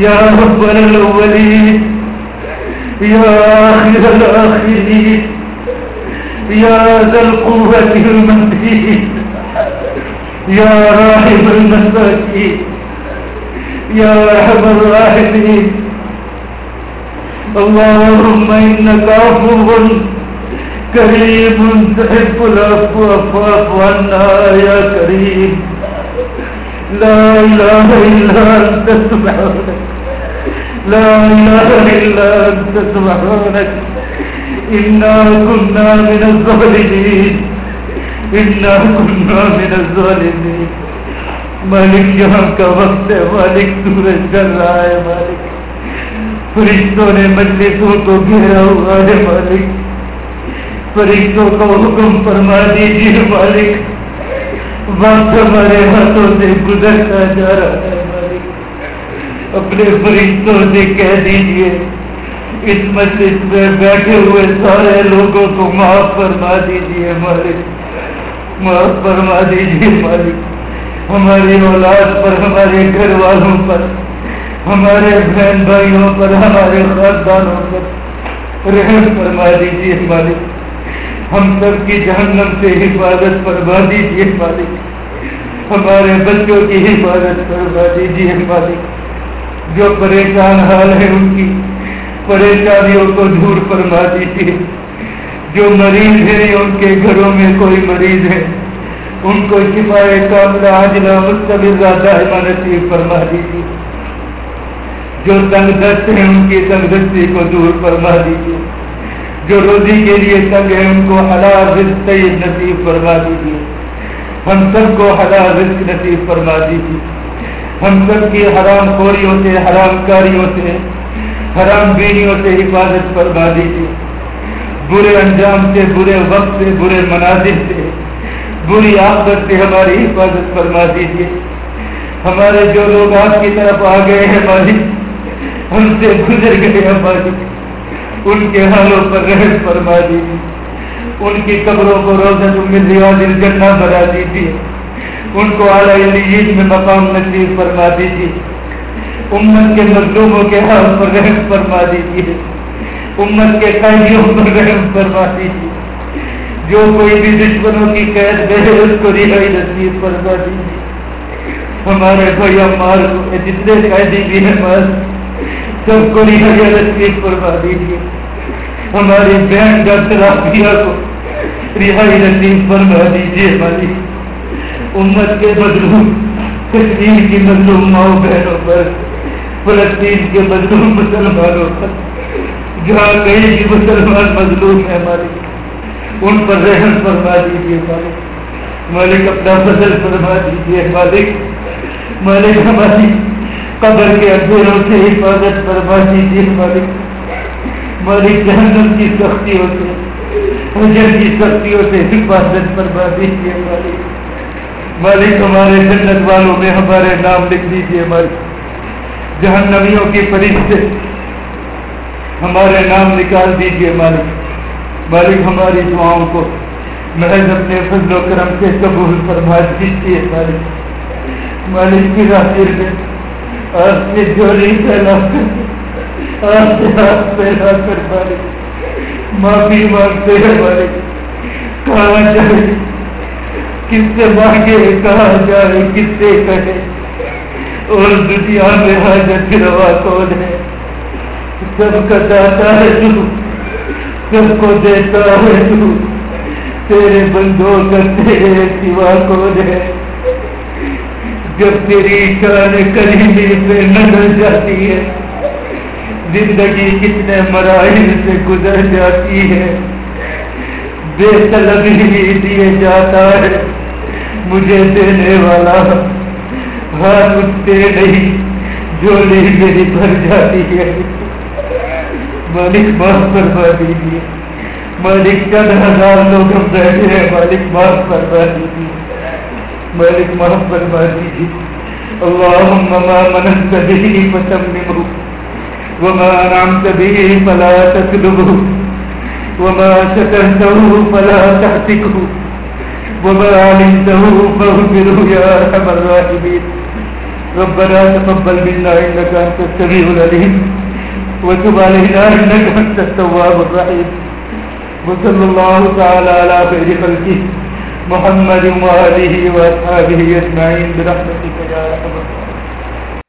يا ربنا الأولين يا آخر الآخرين يا ذا القوة المتين يا راحم المساكين يا أرحم الراحمين. اللهم إنك عفو كريم تحب العفو فاعف عنا يا كريم لا اله الا انت سبحانك لا اله الا انت سبحانك إنا كنا من الظالمين إنا كنا من الظالمين مالک یہاں کا وقت ہے، مالک سورج کر رہا ہے، مالک. فرشتوں نے مجلسوں کو گھیرا ہوا ہے، مالک. فرشتوں کو حکم فرما دیجیے مالک۔ وقت ہمارے ہاتھوں سے گزرتا جا رہا ہے مالک۔ اپنے فرشتوں سے کہہ دیجیے اس مجلس میں بیٹھے ہوئے سارے لوگوں کو معاف فرما دیجیے مالک۔ معاف فرما دیجیے مالک۔ ہماری اولاد پر، ہمارے گھر والوں پر، ہمارے بہن بھائیوں پر، ہمارے خاندانوں پر رحم فرما دیجیے مالک۔ ہم سب کی جہنم سے حفاظت فرما دیجیے مالک۔ ہمارے بچوں کی حفاظت فرما دیجیے مالک۔ جو پریشان حال ہے ان کی، پریشانیوں کو دور فرما دیجیے جو مریض ہیں، ان کے گھروں میں کوئی مریض ہے، ان کو شفائے کاملہ عاجلہ مستقل دائمہ نصیب فرما دیجیے جو تنگ دست ہیں، ان کی تنگ دستی کو دور فرما دیجیے جو روزی کے لیے تنگ ہے ان کو حلال رزق طیب نصیب فرما دیجیے۔ ہم سب کو حلال رزق نصیب فرما دیجیے۔ ہم سب کی حرام خوریوں سے، حرام کاریوں سے، حرام بینیوں سے حفاظت فرما دیجیے۔ برے انجام سے، برے وقت سے، برے مناظر سے، بری آفت سے ہماری حفاظت فرما دیجیے۔ ہمارے جو لوگ آپ کی طرف آ گئے ہیں مالک، ہم سے گزر گئے ہیں مالک۔ ان کے حالوں پر رحم فرما دیجیے ان کی قبروں کو روزن میں ریاض الجنہ بنا دیجیے ان کو اعلیٰ میں مقام نصیب فرما دیجیے امت کے مظلوموں کے حال پر رحم فرما دیجیے امت کے قیدیوں پر رحم فرما دیجیے جو کوئی بھی دشمنوں کی قید دے، اس کو رہائی نصیب فرما دیجیے ہمارے بھائی مار جتنے قیدی بھی ہیں مار سب کو رہائی نصیب فرما دیجیے ہماری بہن کا تلافیہ کو رہائی نصیب فرما دیجیے ہماری امت کے مظلوم، کشمیر کی مظلوم ماؤ بہنوں پر، فلسطین کے مظلوم مسلمانوں پر۔ جہاں کہیں بھی مسلمان مظلوم ہے ہماری، ان پر رحم فرما دیجیے مالک مالک اپنا فضل فرما دیجیے مالک۔ مالک ہماری قبر کے اندھیروں سے حفاظت فرما دیجیے مالک مالک جہنم کی سختیوں سے حجر کی سختیوں سے حفاظت پر دیجیے مالک مالک ہمارے جنت والوں میں ہمارے نام لکھ دیجیے مالک جہنمیوں کی فرشت ہمارے نام نکال دیجیے مالک مالک ہماری دعاؤں کو محض اپنے فضل و کرم سے قبول فرما دیجیے مالک مالک کی راطر میں آپ کی جوڑی پھیلا کر پیدا کر پائے معافی مانگتے ہیں ہمارے۔ کہاں جائے؟ کس سے مانگے؟ کہاں جائے؟ کس سے کہے؟ اور دنیا میں حاجت روا کون ہے؟ سب کا داتا ہے تو، سب کو دیتا ہے تو۔ تیرے بندوں کا تیرے سوا کون ہے؟ جب تیری شان کریمی پہ نظر جاتی ہے، زندگی کتنے مراحل سے گزر جاتی ہے۔ بے طلب ہی دیے جاتا ہے مجھے دینے والا۔ ہاتھ اٹھتے نہیں جو میری بھر جاتی ہے۔ مالک معاف کروا دیجیے۔ مالک چند ہزار لوگ ہم بیٹھے ہیں، مالک معاف کروا دیجیے۔ مالک معاف کروا دیجیے اللہ من کبھی پسند نہیں وما أنعمت به فلا تكذبه وما شكرته فلا تحتكه وما علمته فاغفره يا أرحم الراحمين ربنا تقبل منا إنك أنت السميع العليم وتب علينا إنك أنت التواب الرحيم وصلى الله تعالى على خير خلقه محمد وآله وأصحابه أجمعين برحمتك يا أرحم